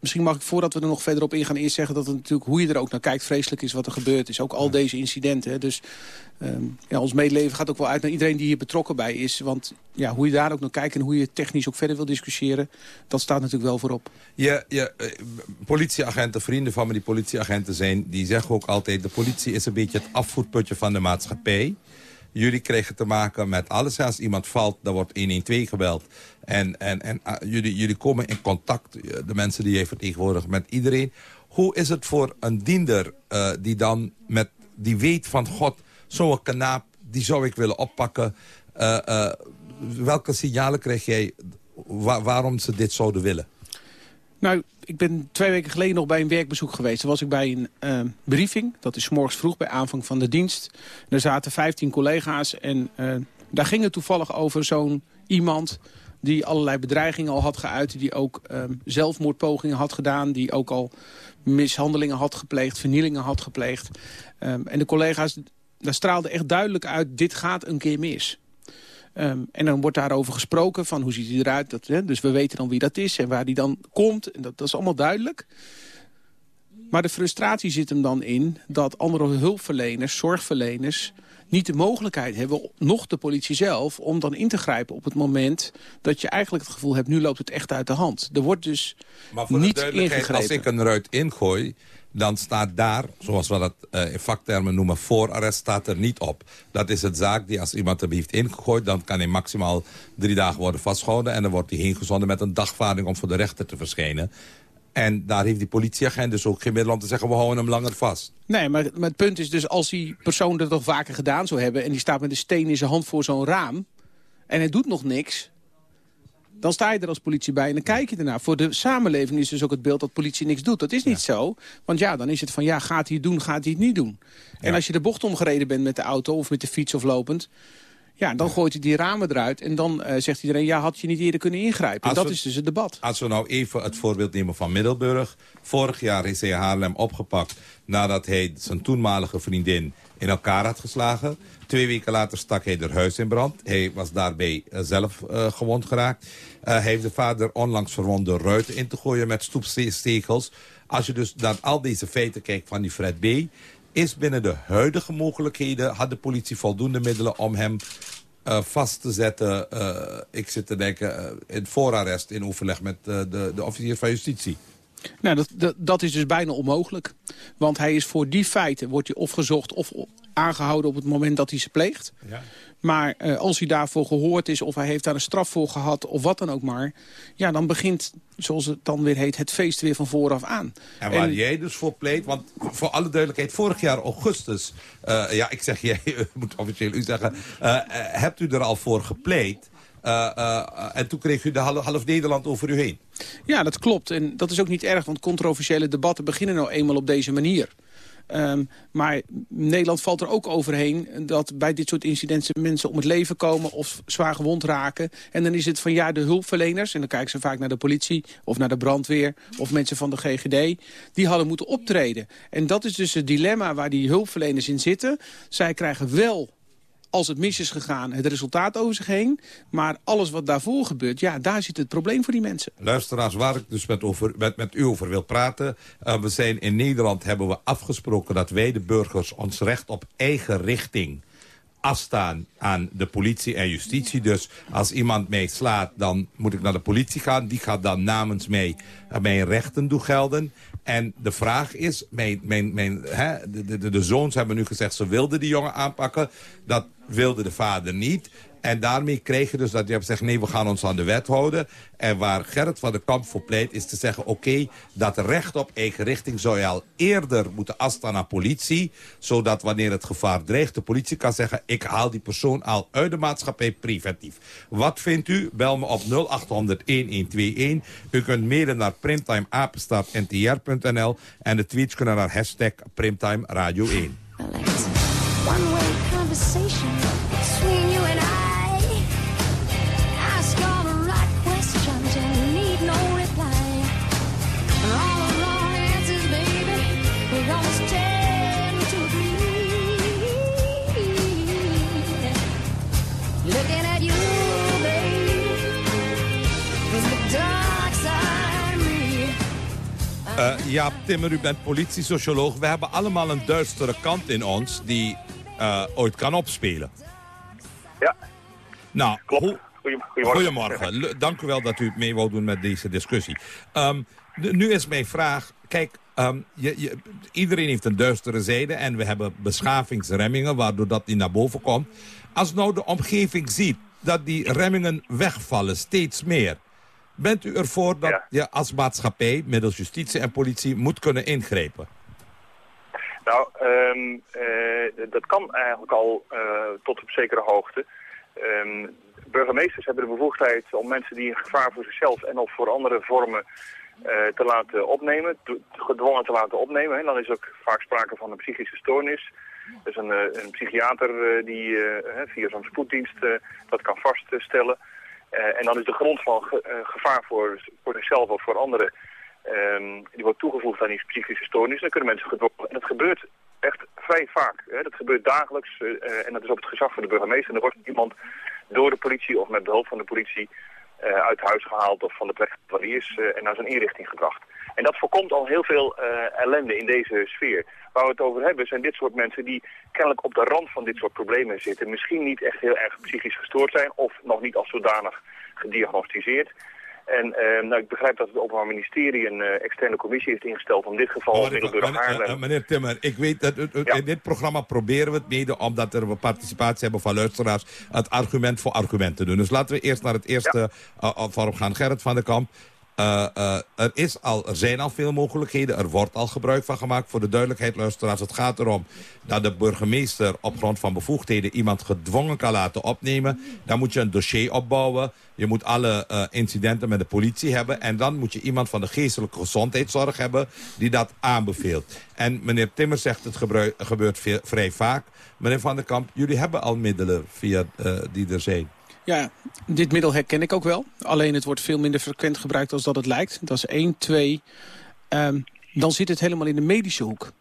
misschien mag ik voordat we er nog verder op ingaan eerst zeggen... dat het natuurlijk, hoe je er ook naar kijkt, vreselijk is wat er gebeurd is. Ook al deze incidenten. hè. Dus ehm, ja, ons medeleven gaat ook wel uit naar iedereen die hier betrokken bij is. Want ja, hoe je daar ook naar kijkt en hoe je technisch ook verder wil discussiëren... dat staat natuurlijk wel voorop. Je, je, eh, politieagenten, vrienden van me die politieagenten zijn... die zeggen ook altijd, de politie is een beetje het afvoerputje van de maatschappij. Jullie kregen te maken met alles. Als iemand valt, dan wordt 112 gebeld. En, en, en ah, jullie, jullie komen in contact, eh, de mensen die je vertegenwoordigen, met iedereen. Hoe is het voor een diender eh, die dan met, die weet van God... zo'n kanaap, die zou ik willen oppakken. Eh, welke signalen krijg jij wa- waarom ze dit zouden willen? Nou, ik ben twee weken geleden nog bij een werkbezoek geweest. Toen was ik bij een eh, briefing. Dat is morgens vroeg bij aanvang van de dienst. En er zaten 15 collega's. En eh, daar ging het toevallig over zo'n iemand die allerlei bedreigingen al had geuit. Die ook eh, zelfmoordpogingen had gedaan. Die ook al mishandelingen had gepleegd. Vernielingen had gepleegd. Ehm, en de collega's, daar straalde echt duidelijk uit... dit gaat een keer mis. Ehm, en dan wordt daarover gesproken van hoe ziet hij eruit. Dat, hè, dus we weten dan wie dat is en waar die dan komt. En dat, dat is allemaal duidelijk. Maar de frustratie zit hem dan in dat andere hulpverleners, zorgverleners... niet de mogelijkheid hebben, nog de politie zelf... om dan in te grijpen op het moment dat je eigenlijk het gevoel hebt... nu loopt het echt uit de hand. Er wordt dus Maar voor de niet duidelijkheid, als ingegrepen. ik een ruit ingooi... dan staat daar, zoals we dat eh, in vaktermen noemen, voorarrest staat er niet op. Dat is het zaak die als iemand hem heeft ingegooid... dan kan hij maximaal drie dagen worden vastgehouden... en dan wordt hij heen gezonden met een dagvaarding om voor de rechter te verschijnen. En daar heeft die politieagent dus ook geen middel om te zeggen... we houden hem langer vast. Nee, maar, maar het punt is dus als die persoon dat toch vaker gedaan zou hebben... en die staat met een steen in zijn hand voor zo'n raam... en hij doet nog niks... dan sta je er als politie bij en dan kijk je ernaar. Voor de samenleving is dus ook het beeld dat politie niks doet. Dat is niet zo. Want ja, dan is het van ja, gaat hij het doen, gaat hij het niet doen. En als je de bocht omgereden bent met de auto of met de fiets of lopend... ja, dan gooit hij die ramen eruit en dan eh, zegt iedereen... ja, had je niet eerder kunnen ingrijpen. Als dat we- is dus het debat. Als we nou even het voorbeeld nemen van Middelburg. Vorig jaar is hij Haarlem opgepakt... nadat hij zijn toenmalige vriendin in elkaar had geslagen. Twee weken later stak hij haar huis in brand. Hij was daarbij eh, zelf eh, gewond geraakt. Hij heeft de vader onlangs verwonde ruiten in te gooien met stoepstekels. Als je dus naar al deze feiten kijkt van die Fred B... is binnen de huidige mogelijkheden... had de politie voldoende middelen om hem eh, vast te zetten. eh, ik zit te denken eh, in voorarrest in overleg met de, de officier van justitie. Nou, dat, dat, dat is dus bijna onmogelijk. Want hij is voor die feiten, wordt hij of gezocht of aangehouden op het moment dat hij ze pleegt. Ja. Maar eh, als hij daarvoor gehoord is of hij heeft daar een straf voor gehad of wat dan ook maar... ja, dan begint, zoals het dan weer heet, het feest weer van vooraf aan. En waar jij dus voor pleit, want voor alle duidelijkheid, vorig jaar augustus... eh, ja, ik zeg jij, moet officieel u zeggen... eh, hebt u er al voor gepleit... en toen kreeg u de half, half Nederland over u heen. Ja, dat klopt. En dat is ook niet erg, want controversiële debatten beginnen nou eenmaal op deze manier. Ehm, maar Nederland valt er ook overheen dat bij dit soort incidenten mensen om het leven komen of zwaar gewond raken. En dan is het van ja, de hulpverleners, en dan kijken ze vaak naar de politie of naar de brandweer of mensen van de GGD, die hadden moeten optreden. En dat is dus het dilemma waar die hulpverleners in zitten. Zij krijgen wel als het mis is gegaan, het resultaat over zich heen. Maar alles wat daarvoor gebeurt, ja, daar zit het probleem voor die mensen. Luisteraars, waar ik dus met, over, met, met u over wil praten. eh, we zijn in Nederland hebben we afgesproken dat wij de burgers ons recht op eigen richting afstaan aan de politie en justitie. Dus als iemand mij slaat, dan moet ik naar de politie gaan. Die gaat dan namens mij eh, mijn rechten doen gelden. En de vraag is, mijn, mijn, mijn, hè, de, de, de zoons hebben nu gezegd... ze wilden die jongen aanpakken. Dat wilde de vader niet. En daarmee krijg je dus dat je hebt gezegd... nee, we gaan ons aan de wet houden. En waar Gerrit van de Kamp voor pleit is te zeggen... oké, dat recht op eigen richting zou je al eerder moeten afstaan aan politie... zodat wanneer het gevaar dreigt, de politie kan zeggen... ik haal die persoon al uit de maatschappij preventief. Wat vindt u? Bel me op 0800-1121. U kunt mailen naar primtimeapenstaartntr.nl... en de tweets kunnen naar hashtag Primtime Radio 1. Eh, Jaap Timmer, u bent politiesocioloog. We hebben allemaal een duistere kant in ons die eh, ooit kan opspelen. Ja. Nou, Goedemorgen. Dank u wel dat u mee wou doen met deze discussie. Ehm, de- nu is mijn vraag... Kijk, ehm, je, je- iedereen heeft een duistere zijde... en we hebben beschavingsremmingen, waardoor dat niet naar boven komt. Als nou de omgeving ziet dat die remmingen wegvallen, steeds meer... bent u ervoor dat je als maatschappij, middels justitie en politie... moet kunnen ingrijpen? Nou, ehm, eh, dat kan eigenlijk al eh, tot op zekere hoogte. Ehm, burgemeesters hebben de bevoegdheid om mensen die een gevaar voor zichzelf en of voor andere vormen eh, te laten opnemen, te- gedwongen te laten opnemen. En dan is ook vaak sprake van een psychische stoornis. Dus een, een psychiater die via zo'n spoeddienst dat kan vaststellen. Eh, en dan is de grond van ge- eh, gevaar voor, voor zichzelf of voor anderen Ehm, die wordt toegevoegd aan die psychische stoornis. Dan kunnen mensen gedwongen. En dat gebeurt echt vrij vaak. Hè. Dat gebeurt dagelijks. eh, en dat is op het gezag van de burgemeester. En er wordt iemand door de politie of met behulp van de politie uit huis gehaald of van de plek waar hij is en naar zijn inrichting gebracht. En dat voorkomt al heel veel ellende in deze sfeer. Waar we het over hebben zijn dit soort mensen die kennelijk op de rand van dit soort problemen zitten. Misschien niet echt heel erg psychisch gestoord zijn of nog niet als zodanig gediagnosticeerd. En eh, nou, ik begrijp dat het Openbaar Ministerie een eh, externe commissie heeft ingesteld om dit geval Oh, Middelburg meneer, Haarlem... eh, meneer Timmer, ik weet dat in dit programma proberen we het mede omdat er we participatie hebben van luisteraars het argument voor argument te doen. Dus laten we eerst naar het eerste eh, uh, vorm gaan. Gerrit van der Kamp, eh, eh, er, is al, er zijn al veel mogelijkheden, er wordt al gebruik van gemaakt. Voor de duidelijkheid, luisteraars, het gaat erom dat de burgemeester op grond van bevoegdheden iemand gedwongen kan laten opnemen. Dan moet je een dossier opbouwen. Je moet alle eh, incidenten met de politie hebben. En dan moet je iemand van de geestelijke gezondheidszorg hebben die dat aanbeveelt. En meneer Timmer zegt het gebeurt vrij vaak. Meneer Van der Kamp, jullie hebben al middelen via, die er zijn. Ja, dit middel herken ik ook wel. Alleen het wordt veel minder frequent gebruikt als dat het lijkt. Dat is één, twee. ehm, dan zit het helemaal in de medische hoek.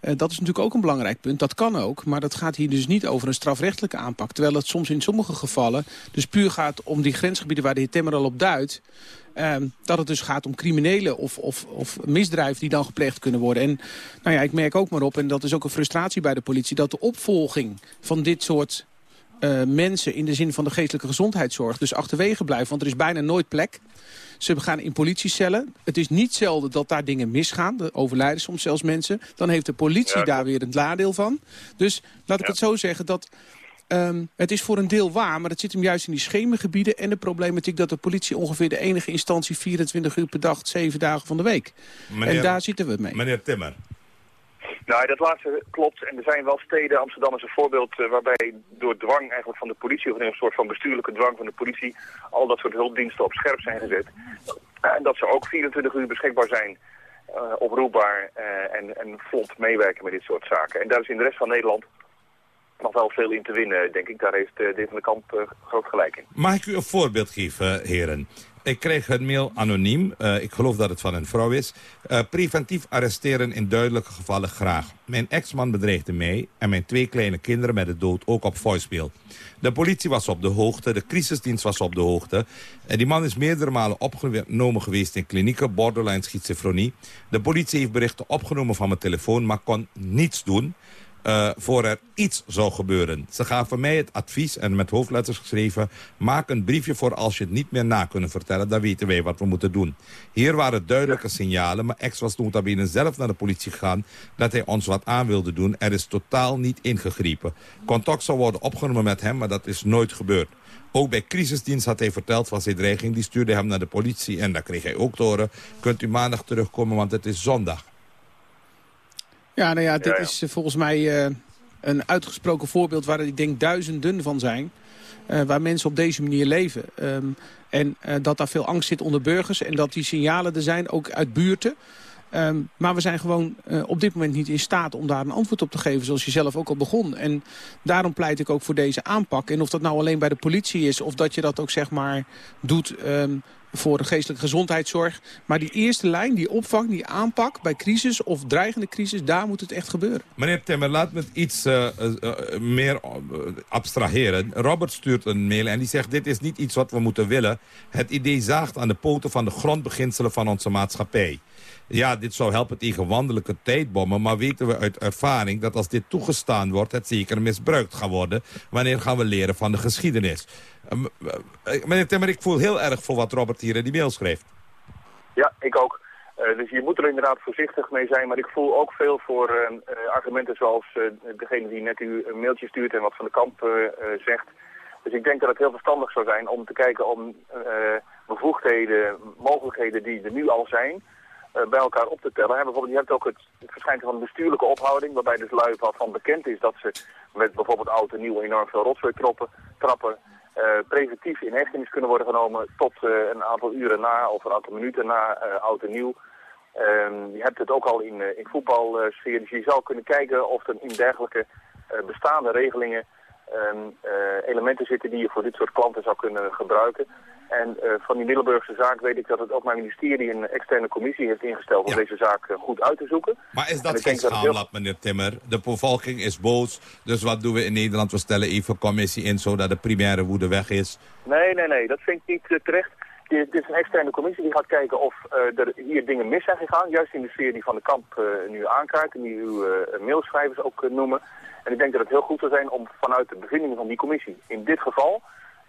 Eh, dat is natuurlijk ook een belangrijk punt. Dat kan ook, maar dat gaat hier dus niet over een strafrechtelijke aanpak. Terwijl het soms in sommige gevallen dus puur gaat om die grensgebieden waar de heer Temmer al op duidt. ehm, dat het dus gaat om criminelen of, of, of misdrijven die dan gepleegd kunnen worden. En nou ja, ik merk ook maar op, en dat is ook een frustratie bij de politie... dat de opvolging van dit soort eh, mensen in de zin van de geestelijke gezondheidszorg dus achterwege blijven. Want er is bijna nooit plek. Ze gaan in politiecellen. Het is niet zelden dat daar dingen misgaan. Er overlijden soms zelfs mensen. Dan heeft de politie daar weer een nadeel van. Dus laat ik het zo zeggen dat... ehm, het is voor een deel waar, maar het zit hem juist in die schemergebieden... en de problematiek dat de politie ongeveer de enige instantie... 24 uur per dag, 7 dagen van de week. Meneer- en daar zitten we mee. Meneer Timmer. Nou, dat laatste klopt. En er zijn wel steden, Amsterdam is een voorbeeld, eh, waarbij door dwang eigenlijk van de politie, of een soort van bestuurlijke dwang van de politie, al dat soort hulpdiensten op scherp zijn gezet. En dat ze ook 24 uur beschikbaar zijn, eh, oproepbaar eh, en, en vlot meewerken met dit soort zaken. En daar is in de rest van Nederland nog wel veel in te winnen, denk ik. Daar heeft uh, Dave van de Kamp groot gelijk in. Mag ik u een voorbeeld geven, heren? Ik kreeg een mail anoniem, uh, ik geloof dat het van een vrouw is. Uh, preventief arresteren in duidelijke gevallen graag. Mijn ex-man bedreigde mij en mijn twee kleine kinderen met de dood ook op voicemail. De politie was op de hoogte, de crisisdienst was op de hoogte. En die man is meerdere malen opgenomen geweest in klinieken, borderline schizofrenie. De politie heeft berichten opgenomen van mijn telefoon, maar kon niets doen. Eh, voor er iets zou gebeuren. Ze gaven mij het advies, en met hoofdletters geschreven... maak een briefje voor als je het niet meer na kunnen vertellen. Dan weten wij wat we moeten doen. Hier waren duidelijke signalen. Mijn ex was nota bene zelf naar de politie gegaan... dat hij ons wat aan wilde doen. Er is totaal niet ingegrepen. Contact zou worden opgenomen met hem, maar dat is nooit gebeurd. Ook bij crisisdienst had hij verteld van zijn dreiging. Die stuurde hem naar de politie en daar kreeg hij ook te horen... kunt u maandag terugkomen, want het is zondag. Ja, nou ja, dit is eh, volgens mij eh, een uitgesproken voorbeeld waar ik denk duizenden van zijn. eh, waar mensen op deze manier leven. Ehm, en dat daar veel angst zit onder burgers. En dat die signalen er zijn, ook uit buurten. Ehm, maar we zijn gewoon op dit moment niet in staat om daar een antwoord op te geven. Zoals je zelf ook al begon. En daarom pleit ik ook voor deze aanpak. En of dat nou alleen bij de politie is. Of dat je dat ook zeg maar doet ehm, voor de geestelijke gezondheidszorg. Maar die eerste lijn, die opvang, die aanpak bij crisis of dreigende crisis. Daar moet het echt gebeuren. Meneer Timmer, laat me iets eh, eh, eh, meer abstraheren. Robert stuurt een mail en die zegt... dit is niet iets wat we moeten willen. Het idee zaagt aan de poten van de grondbeginselen van onze maatschappij. Ja, dit zou helpen tegen wandelijke tijdbommen... maar weten we uit ervaring dat als dit toegestaan wordt... het zeker misbruikt gaat worden. Wanneer gaan we leren van de geschiedenis? Eh, m- eh, meneer Timmer, ik voel heel erg voor wat Robert hier in die mail schreef. Ja, ik ook. Eh, dus je moet er inderdaad voorzichtig mee zijn. Maar ik voel ook veel voor eh, eh, argumenten zoals eh, degene die net u een mailtje stuurt en wat Van de Kamp eh, eh, zegt. Dus ik denk dat het heel verstandig zou zijn om te kijken om eh, bevoegdheden, mogelijkheden die er nu al zijn, eh, bij elkaar op te tellen. Bijvoorbeeld, je hebt ook het, het van bestuurlijke ophouding, waarbij dus lui van bekend is dat ze met bijvoorbeeld oud en nieuw enorm veel rotzooi troppen, trappen, eh, preventief in hechtenis kunnen worden genomen tot eh, een aantal uren na of een aantal minuten na eh, oud en nieuw. Ehm, je hebt het ook al in, eh, in voetbalsfeer, dus je zou kunnen kijken of er in dergelijke eh, bestaande regelingen ehm, eh, elementen zitten die je voor dit soort klanten zou kunnen gebruiken. En eh, van die Middelburgse zaak weet ik dat het ook mijn ministerie een externe commissie heeft ingesteld om deze zaak eh, goed uit te zoeken. Maar is dat geen het heel- meneer Timmer? De bevolking is boos, dus wat doen we in Nederland? We stellen even commissie in, zodat de primaire woede weg is. Nee, nee, nee, dat vind ik niet eh, terecht. Dit is een externe commissie die gaat kijken of er hier dingen mis zijn gegaan. Juist in de sfeer die Van de Kamp nu aankaart en die uw mailschrijvers ook noemen. En ik denk dat het heel goed zou zijn om vanuit de bevindingen van die commissie in dit geval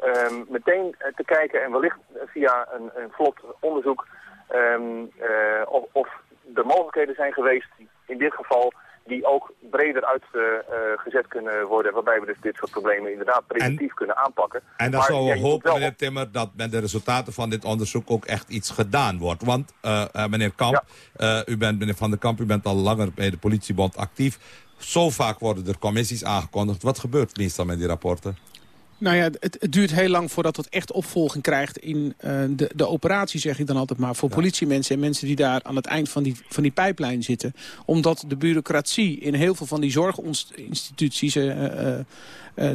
ehm, meteen eh, te kijken en wellicht via een, een vlot onderzoek ehm, eh, of, of er mogelijkheden zijn geweest in dit geval die ook breder uitgezet kunnen worden, waarbij we dus dit soort problemen inderdaad preventief kunnen aanpakken. En dan ja, we hopen, meneer Timmer, dat met de resultaten van dit onderzoek ook echt iets gedaan wordt. Want, eh, eh, meneer Kamp, eh, u bent, meneer Van der Kamp, u bent al langer bij de politiebond actief. Zo vaak worden er commissies aangekondigd. Wat gebeurt meestal met die rapporten? Nou ja, het, het duurt heel lang voordat het echt opvolging krijgt in eh, de, de operatie, zeg ik dan altijd maar. Voor politiemensen en mensen die daar aan het eind van die, van die pijplijn zitten. Omdat de bureaucratie in heel veel van die zorginstituties eh, eh,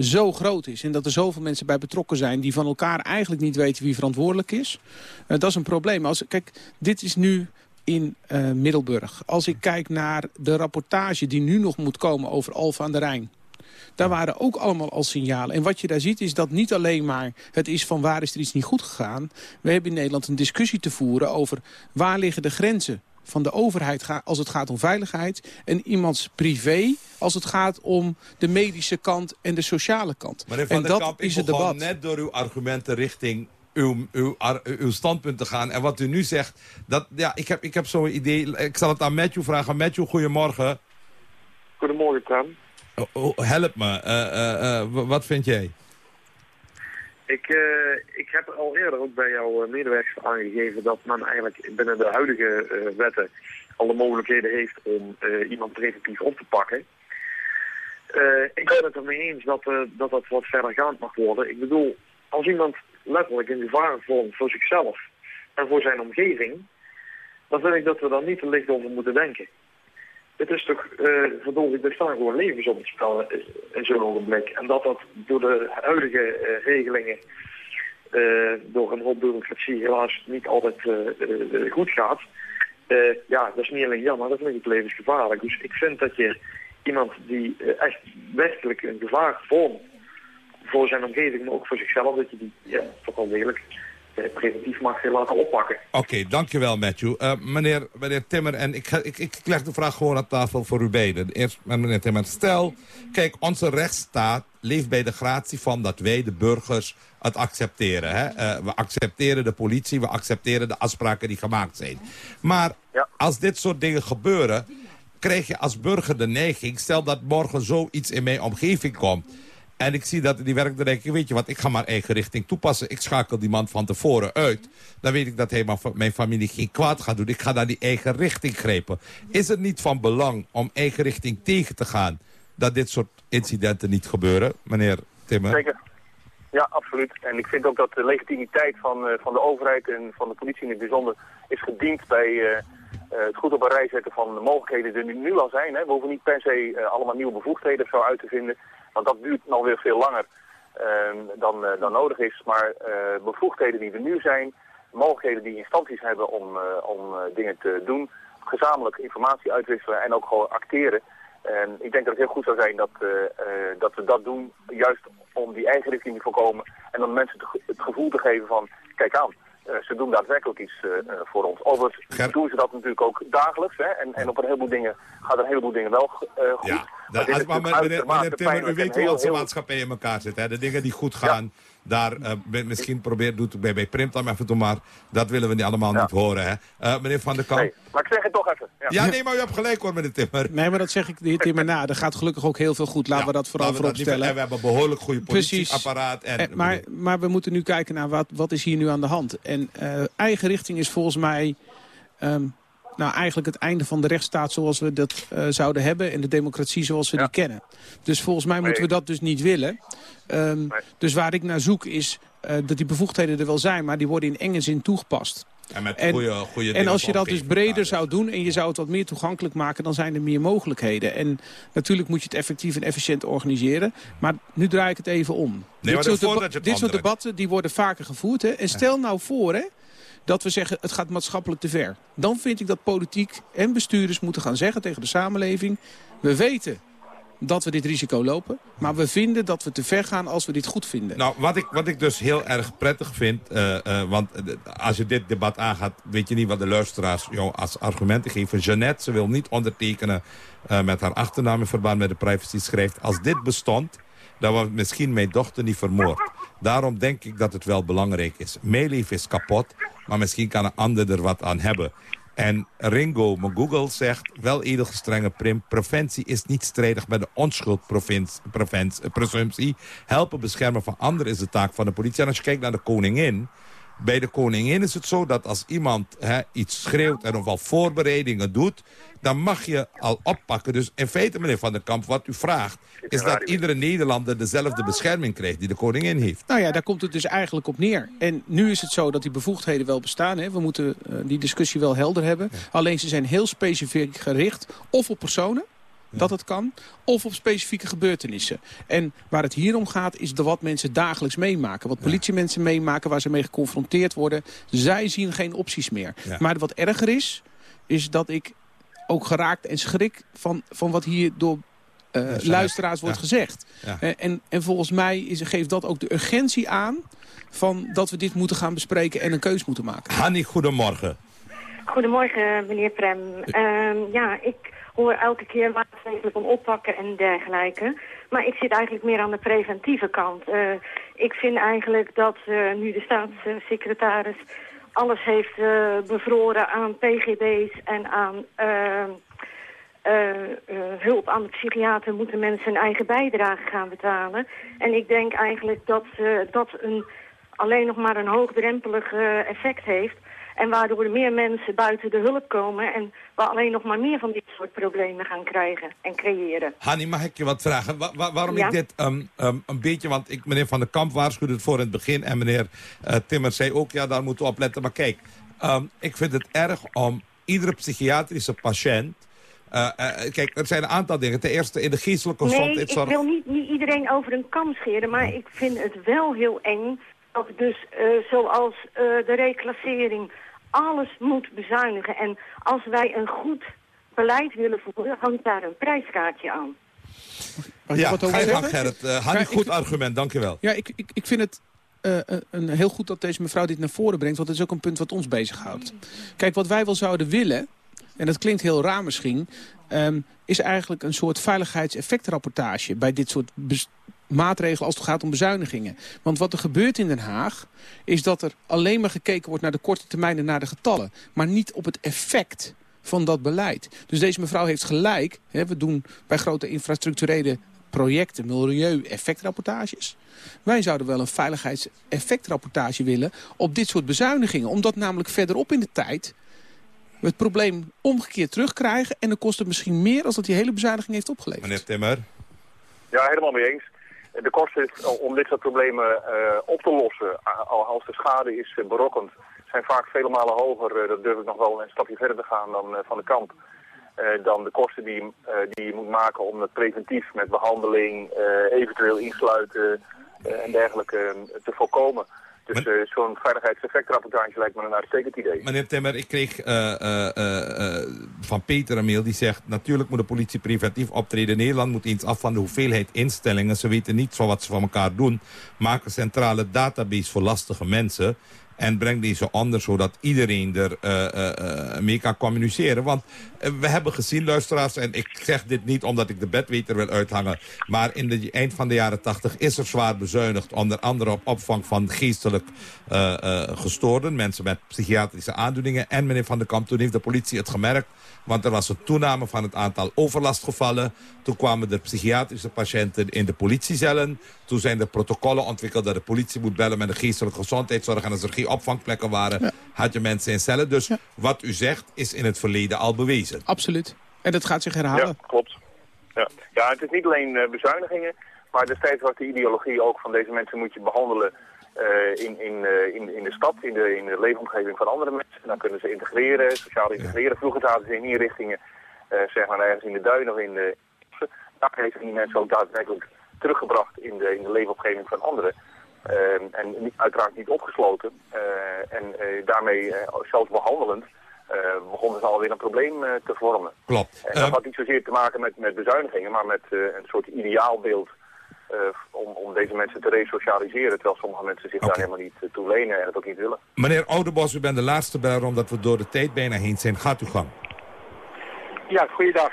zo groot is. En dat er zoveel mensen bij betrokken zijn die van elkaar eigenlijk niet weten wie verantwoordelijk is. Dat is een probleem. Als, kijk, dit is nu in Middelburg. Als ik kijk naar de rapportage die nu nog moet komen over Alfa aan de Rijn. Daar waren ook allemaal al signalen. En wat je daar ziet is dat niet alleen maar het is van waar is er iets niet goed gegaan. We hebben in Nederland een discussie te voeren over waar liggen de grenzen van de overheid als het gaat om veiligheid... en iemands privé als het gaat om de medische kant en de sociale kant. Meneer Van en dat Kamp, is ik het debat. net door uw argumenten richting uw, uw, uw standpunt te gaan. En wat u nu zegt, dat, ja, ik heb, ik heb zo'n idee. Ik zal het aan Matthew vragen. Matthew, goedemorgen. Goedemorgen, Prem. Oh, oh, help me. Eh, eh, eh, wat vind jij? Ik, ik heb al eerder ook bij jouw medewerkers aangegeven dat men eigenlijk binnen de huidige wetten alle mogelijkheden heeft om iemand preventief op te pakken. Ik ben het ermee eens dat, dat dat wat verdergaand mag worden. Ik bedoel, als iemand letterlijk een gevaar vormt voor zichzelf en voor zijn omgeving, dan vind ik dat we daar niet te licht over moeten denken. Het is toch, eh verdorie, er staan gewoon levens op het spel in- zo'n ogenblik. En dat dat door de huidige eh, regelingen, eh, door een hoop bureaucratie helaas niet altijd goed gaat. ja, dat is niet alleen jammer, dat vind ik levensgevaarlijk. Dus ik vind dat je iemand die echt werkelijk een gevaar vormt voor zijn omgeving, maar ook voor zichzelf, dat je die ja, toch wel degelijk preventief mag laten oppakken. Oké, dankjewel Matthew. Eh, meneer, meneer Timmer, en ik, ga, ik, ik leg de vraag gewoon aan tafel voor u beiden. Eerst met meneer Timmer. Stel, kijk, onze rechtsstaat leeft bij de gratie van dat wij, de burgers, het accepteren. Hè? Eh, we accepteren de politie, we accepteren de afspraken die gemaakt zijn. Maar als dit soort dingen gebeuren, krijg je als burger de neiging... stel dat morgen zoiets in mijn omgeving komt... En ik zie dat die werkt, weet je wat, ik ga maar eigen richting toepassen. Ik schakel die man van tevoren uit. Dan weet ik dat hij mijn- familie geen kwaad gaat doen. Ik ga naar die eigen richting grepen. Is het niet van belang om eigen richting tegen te gaan... dat dit soort incidenten niet gebeuren, meneer Timmer? Zeker. Ja, absoluut. En ik vind ook dat de legitimiteit van, eh, van de overheid en van de politie in het bijzonder is gediend bij eh, eh, het goed op een rij zetten van de mogelijkheden die er nu al zijn. Hè. We hoeven niet per se allemaal nieuwe bevoegdheden zo uit te vinden, want dat duurt nog weer veel langer eh, dan, eh, dan nodig is. Maar eh, bevoegdheden die er nu zijn, mogelijkheden die instanties hebben om, eh, om dingen te doen, gezamenlijk informatie uitwisselen en ook gewoon acteren. En ik denk dat het heel goed zou zijn dat, dat we dat doen, juist om die eigen richting te voorkomen. En om mensen het gevoel te geven van, kijk aan, ze doen daadwerkelijk iets eh, eh, voor ons. Overigens doen ze dat natuurlijk ook dagelijks. Hè, en, en op een heleboel dingen gaat een heleboel dingen wel eh, goed. Ja, Maar maar meneer, Timmer, u weet hoe onze heel- maatschappij in elkaar zit. Hè? De dingen die goed gaan, daar eh, ben- misschien probeert, doet bij, bij Primtam even toe, maar dat willen we niet allemaal niet horen. Hè? Eh, meneer Van der Kamp. Nee, maar ik zeg het toch even. Ja, Ja, nee, maar u hebt gelijk hoor, meneer Timmer. Nee, maar dat zeg ik de heer Timmer na. Er gaat gelukkig ook heel veel goed. Laten we dat vooral Laten we dat voorop niet- stellen. En we hebben een behoorlijk goede politieapparaat. En, Eh, maar, maar we moeten nu kijken naar wat, wat is hier nu aan de hand. En eh, eigen richting is volgens mij ehm, nou, eigenlijk het einde van de rechtsstaat zoals we dat eh, zouden hebben. En de democratie zoals we die kennen. Dus volgens mij moeten we dat dus niet willen. Ehm, Dus waar ik naar zoek is eh, dat die bevoegdheden er wel zijn. Maar die worden in enge zin toegepast. En met En- goede, goede En als je dat dus breder zou doen en je zou het wat meer toegankelijk maken... dan zijn er meer mogelijkheden. En natuurlijk moet je het effectief en efficiënt organiseren. Maar nu draai ik het even om. maar dit soort, deba- dit soort debatten die worden vaker gevoerd. Hè? En stel nou voor hè, dat we zeggen het gaat maatschappelijk te ver. Dan vind ik dat politiek en bestuurders moeten gaan zeggen tegen de samenleving... we weten dat we dit risico lopen. Maar we vinden dat we te ver gaan als we dit goed vinden. Nou, wat ik, wat ik dus heel erg prettig vind... eh, eh, want eh, als je dit debat aangaat... weet je niet wat de luisteraars jou als argumenten geven. Jeannette, ze wil niet ondertekenen met haar achternaam... in verband met de privacy schrijft. Als dit bestond, dan was misschien mijn dochter niet vermoord. Daarom denk ik dat het wel belangrijk is. Leven is kapot, maar misschien kan een ander er wat aan hebben. En Ringo McGoogle zegt, wel edelgestrenge prim... preventie is niet strijdig met de onschuldpresumptie. Helpen beschermen van anderen is de taak van de politie. En als je kijkt naar de koningin... Bij de koningin is het zo dat als iemand hè, iets schreeuwt en of al voorbereidingen doet... dan mag je al oppakken. Dus in feite, meneer Van der Kamp, wat u vraagt... is dat iedere Nederlander dezelfde bescherming krijgt die de koningin heeft. Nou ja, daar komt het dus eigenlijk op neer. En nu is het zo dat die bevoegdheden wel bestaan. Hè. We moeten eh, die discussie wel helder hebben. Alleen ze zijn heel specifiek gericht. Of op personen, dat het kan. Of op specifieke gebeurtenissen. En waar het hier om gaat is de wat mensen dagelijks meemaken. Wat politiemensen meemaken, waar ze mee geconfronteerd worden. Zij zien geen opties meer. Ja. Maar wat erger is, is dat ik ook geraakt en schrik van, van wat hier door eh, Ja, luisteraars wordt ja. gezegd. Ja. Eh, en, en volgens mij is, geeft dat ook de urgentie aan... van dat we dit moeten gaan bespreken en een keus moeten maken. Hanni, goedemorgen. Goedemorgen, meneer Prem. Ehm, ja, ik hoor elke keer maatregelen van oppakken en dergelijke. Maar ik zit eigenlijk meer aan de preventieve kant. Eh, ik vind eigenlijk dat eh, nu de staatssecretaris alles heeft eh, bevroren aan PGB's en aan ehm, eh, eh, hulp aan de psychiater... moeten mensen hun eigen bijdrage gaan betalen. En ik denk eigenlijk dat dat een, alleen nog maar een hoogdrempelig effect heeft... En waardoor er meer mensen buiten de hulp komen... en we alleen nog maar meer van dit soort problemen gaan krijgen en creëren. Hanni, mag ik je wat vragen? Wa- wa- waarom Ja. ik dit ehm, ehm, een beetje... Want ik, meneer Van der Kamp waarschuwde het voor in het begin... en meneer eh, Timmer zei ook, ja, daar moeten we op letten. Maar kijk, ehm, ik vind het erg om iedere psychiatrische patiënt... eh, eh, kijk, er zijn een aantal dingen. Ten eerste in de geestelijke Nee, ik gezondheidszorg... wil niet, niet iedereen over een kam scheren... maar ik vind het wel heel eng dat dus zoals de reclassering... alles moet bezuinigen. En als wij een goed beleid willen voeren... hangt daar een prijskaartje aan. Ja, wat over ga je? Gerrit. Eh, Ja, ik- goed argument, dankjewel. Ja, ik, ik, ik vind het eh, een- een, heel goed dat deze mevrouw dit naar voren brengt... want het is ook een punt wat ons bezighoudt. Kijk, wat wij wel zouden willen, en dat klinkt heel raar misschien... ehm, is eigenlijk een soort veiligheidseffectrapportage... bij dit soort maatregelen als het gaat om bezuinigingen. Want wat er gebeurt in Den Haag... is dat er alleen maar gekeken wordt naar de korte termijn en naar de getallen... maar niet op het effect van dat beleid. Dus deze mevrouw heeft gelijk. Hè, we doen bij grote infrastructurele projecten milieu-effectrapportages. Wij zouden wel een veiligheidseffectrapportage willen op dit soort bezuinigingen. Omdat namelijk verderop in de tijd we het probleem omgekeerd terugkrijgen... en dan kost het misschien meer als dat die hele bezuiniging heeft opgeleverd. Meneer Timmer. Ja, helemaal mee eens. De kosten om dit soort problemen eh, op te lossen, als de schade is eh, berokkend, zijn vaak vele malen hoger. eh, dat durf ik nog wel een stapje verder te gaan dan eh, van de eh, dan de kosten die, eh, die je moet maken om het preventief met behandeling, eh, eventueel insluiten eh, en dergelijke eh, te voorkomen. Dus eh, zo'n veiligheidseffectrapportage lijkt me een uitstekend idee. Meneer Timmer, ik kreeg eh, eh, van Peter een mail die zegt... natuurlijk moet de politie preventief optreden. Nederland moet eens af van de hoeveelheid instellingen. Ze weten niet zo wat ze van elkaar doen. Maak een centrale database voor lastige mensen... En breng deze onder zodat iedereen er eh, mee kan communiceren. Want we hebben gezien, luisteraars, en ik zeg dit niet omdat ik de bedweter wil uithangen... maar in de eind van de jaren tachtig is er zwaar bezuinigd... onder andere op opvang van geestelijk gestoorden... mensen met psychiatrische aandoeningen. En meneer Van der Kamp, toen heeft de politie het gemerkt... want er was een toename van het aantal overlastgevallen. Toen kwamen de psychiatrische patiënten in de politiecellen. Toen zijn er protocollen ontwikkeld dat de politie moet bellen... met de geestelijke gezondheidszorg en als opvangplekken waren... had je mensen in cellen. Dus wat u zegt is in het verleden al bewezen. Absoluut. En dat gaat zich herhalen. Ja, klopt. Ja. ja, het is niet alleen eh, bezuinigingen, maar destijds was de ideologie ook van deze mensen moet je behandelen eh, in, in, eh, in, in de stad, in de, in de leefomgeving van andere mensen. Dan kunnen ze integreren, sociaal integreren. Vroeger zaten ze in inrichtingen, eh zeg maar ergens in de duinen of in de... Daar heeft die mensen ook daadwerkelijk teruggebracht in de, in de leefomgeving van anderen. Eh, en niet, uiteraard niet opgesloten. Eh, en eh, daarmee, eh, zelfs behandelend, eh, begonnen ze alweer een probleem eh, te vormen. Klopt. En dat had niet zozeer te maken met, met bezuinigingen, maar met eh, een soort ideaalbeeld eh, om, om deze mensen te resocialiseren. Terwijl sommige mensen zich daar helemaal niet toe lenen en het ook niet willen. Meneer Oudebos, u bent de laatste beller omdat we door de tijd bijna heen zijn. Gaat uw gang. Ja, goeiedag.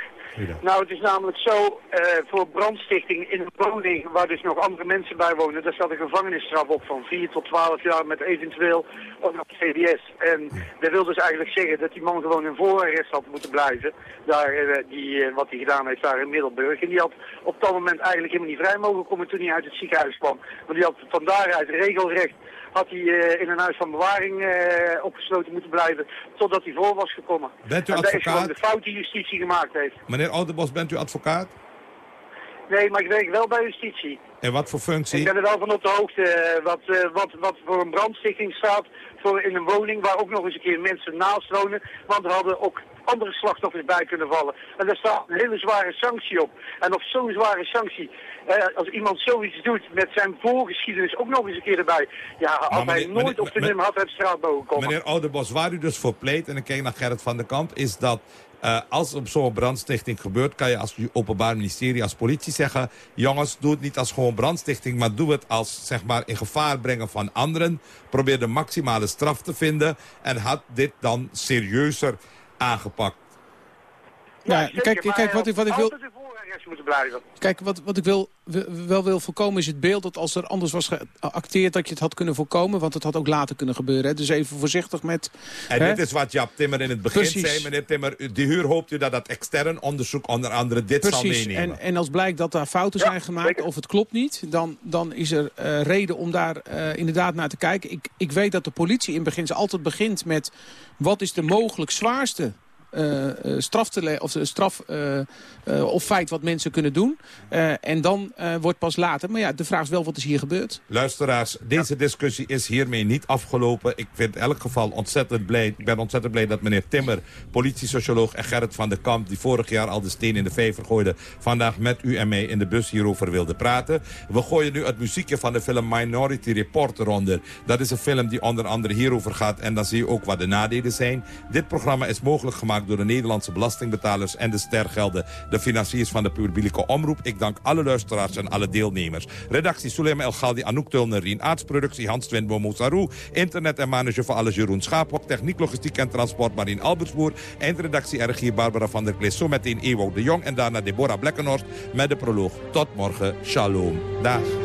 Nou, het is namelijk zo, eh, voor brandstichting in een woning waar dus nog andere mensen bij wonen, daar staat een gevangenisstraf op van 4 tot 12 jaar met eventueel ook nog CDS. En dat wil dus eigenlijk zeggen dat die man gewoon in voorarrest had moeten blijven, daar, eh, die, eh, wat hij gedaan heeft daar in Middelburg. En die had op dat moment eigenlijk helemaal niet vrij mogen komen toen hij uit het ziekenhuis kwam. Want die had van daaruit regelrecht had hij eh, in een huis van bewaring eh, opgesloten moeten blijven totdat hij voor was gekomen. Bent u en dat is advocaat? gewoon de fout die justitie gemaakt heeft. Meneer Oudebos, bent u advocaat? Nee, maar ik werk wel bij justitie. En wat voor functie? Ik ben er wel van op de hoogte eh, wat, wat, wat voor een brandstichting staat voor in een woning waar ook nog eens een keer mensen naast wonen. Want er hadden ook andere slachtoffers bij kunnen vallen. En daar staat een hele zware sanctie op. En op zo'n zware sanctie, eh, als iemand zoiets doet met zijn voorgeschiedenis ook nog eens een keer erbij. Ja, had hij nooit meneer- op de nummer had straat mogen komen. Meneer Oudebos, waar u dus voor pleit, en ik kijk naar Gerrit van der Kamp, is dat eh, als op zo'n brandstichting gebeurt, kan je als openbaar ministerie, als politie zeggen, jongens, doe het niet als gewoon brandstichting, maar doe het als, zeg maar, in gevaar brengen van anderen. Probeer de maximale straf te vinden en had dit dan serieuzer aangepakt. Ja, kijk, kijk wat, ik, wat ik wil... Moeten blijven. Kijk, wat, wat ik wil, wel wil voorkomen is het beeld dat als er anders was geacteerd... dat je het had kunnen voorkomen, want het had ook later kunnen gebeuren. Hè? Dus even voorzichtig met... En hè? dit is wat Jap Timmer in het begin Precies. zei, meneer Timmer. De huur hoopt u dat dat extern onderzoek onder andere dit zal Precies, meenemen. en, en als blijkt dat daar fouten zijn gemaakt of het klopt niet... dan, dan is er eh, reden om daar eh, inderdaad naar te kijken. Ik, ik weet dat de politie in begin altijd begint met... wat is de mogelijk zwaarste eh, eh, straf, te le- of, straf eh, eh, of feit wat mensen kunnen doen. En dan wordt pas later. Maar ja, de vraag is wel wat is hier gebeurd. Luisteraars, deze discussie is hiermee niet afgelopen. Ik vind in elk geval ontzettend blij. Ik ben ontzettend blij dat meneer Timmer, politiesocioloog en Gerrit van der Kamp... die vorig jaar al de steen in de vijver gooide... vandaag met u en mij in de bus hierover wilde praten. We gooien nu het muziekje van de film Minority Report eronder. Dat is een film die onder andere hierover gaat. En dan zie je ook wat de nadelen zijn. Dit programma is mogelijk gemaakt door de Nederlandse belastingbetalers en de stergelden. De financiers van de publieke omroep. Ik dank alle luisteraars en alle deelnemers. Redactie Sulema El Galdi, Anouk Tulner, Rien Aartsproductie, Hans Twinbo Mousarou. Internet en manager voor alles Jeroen Schaaphok. Techniek, logistiek en transport Marien Albersboer. Eindredactie regie Barbara van der Klis. Zometeen Ewo de Jong en daarna Deborah Blekkenhorst met de proloog. Tot morgen. Shalom. Dag.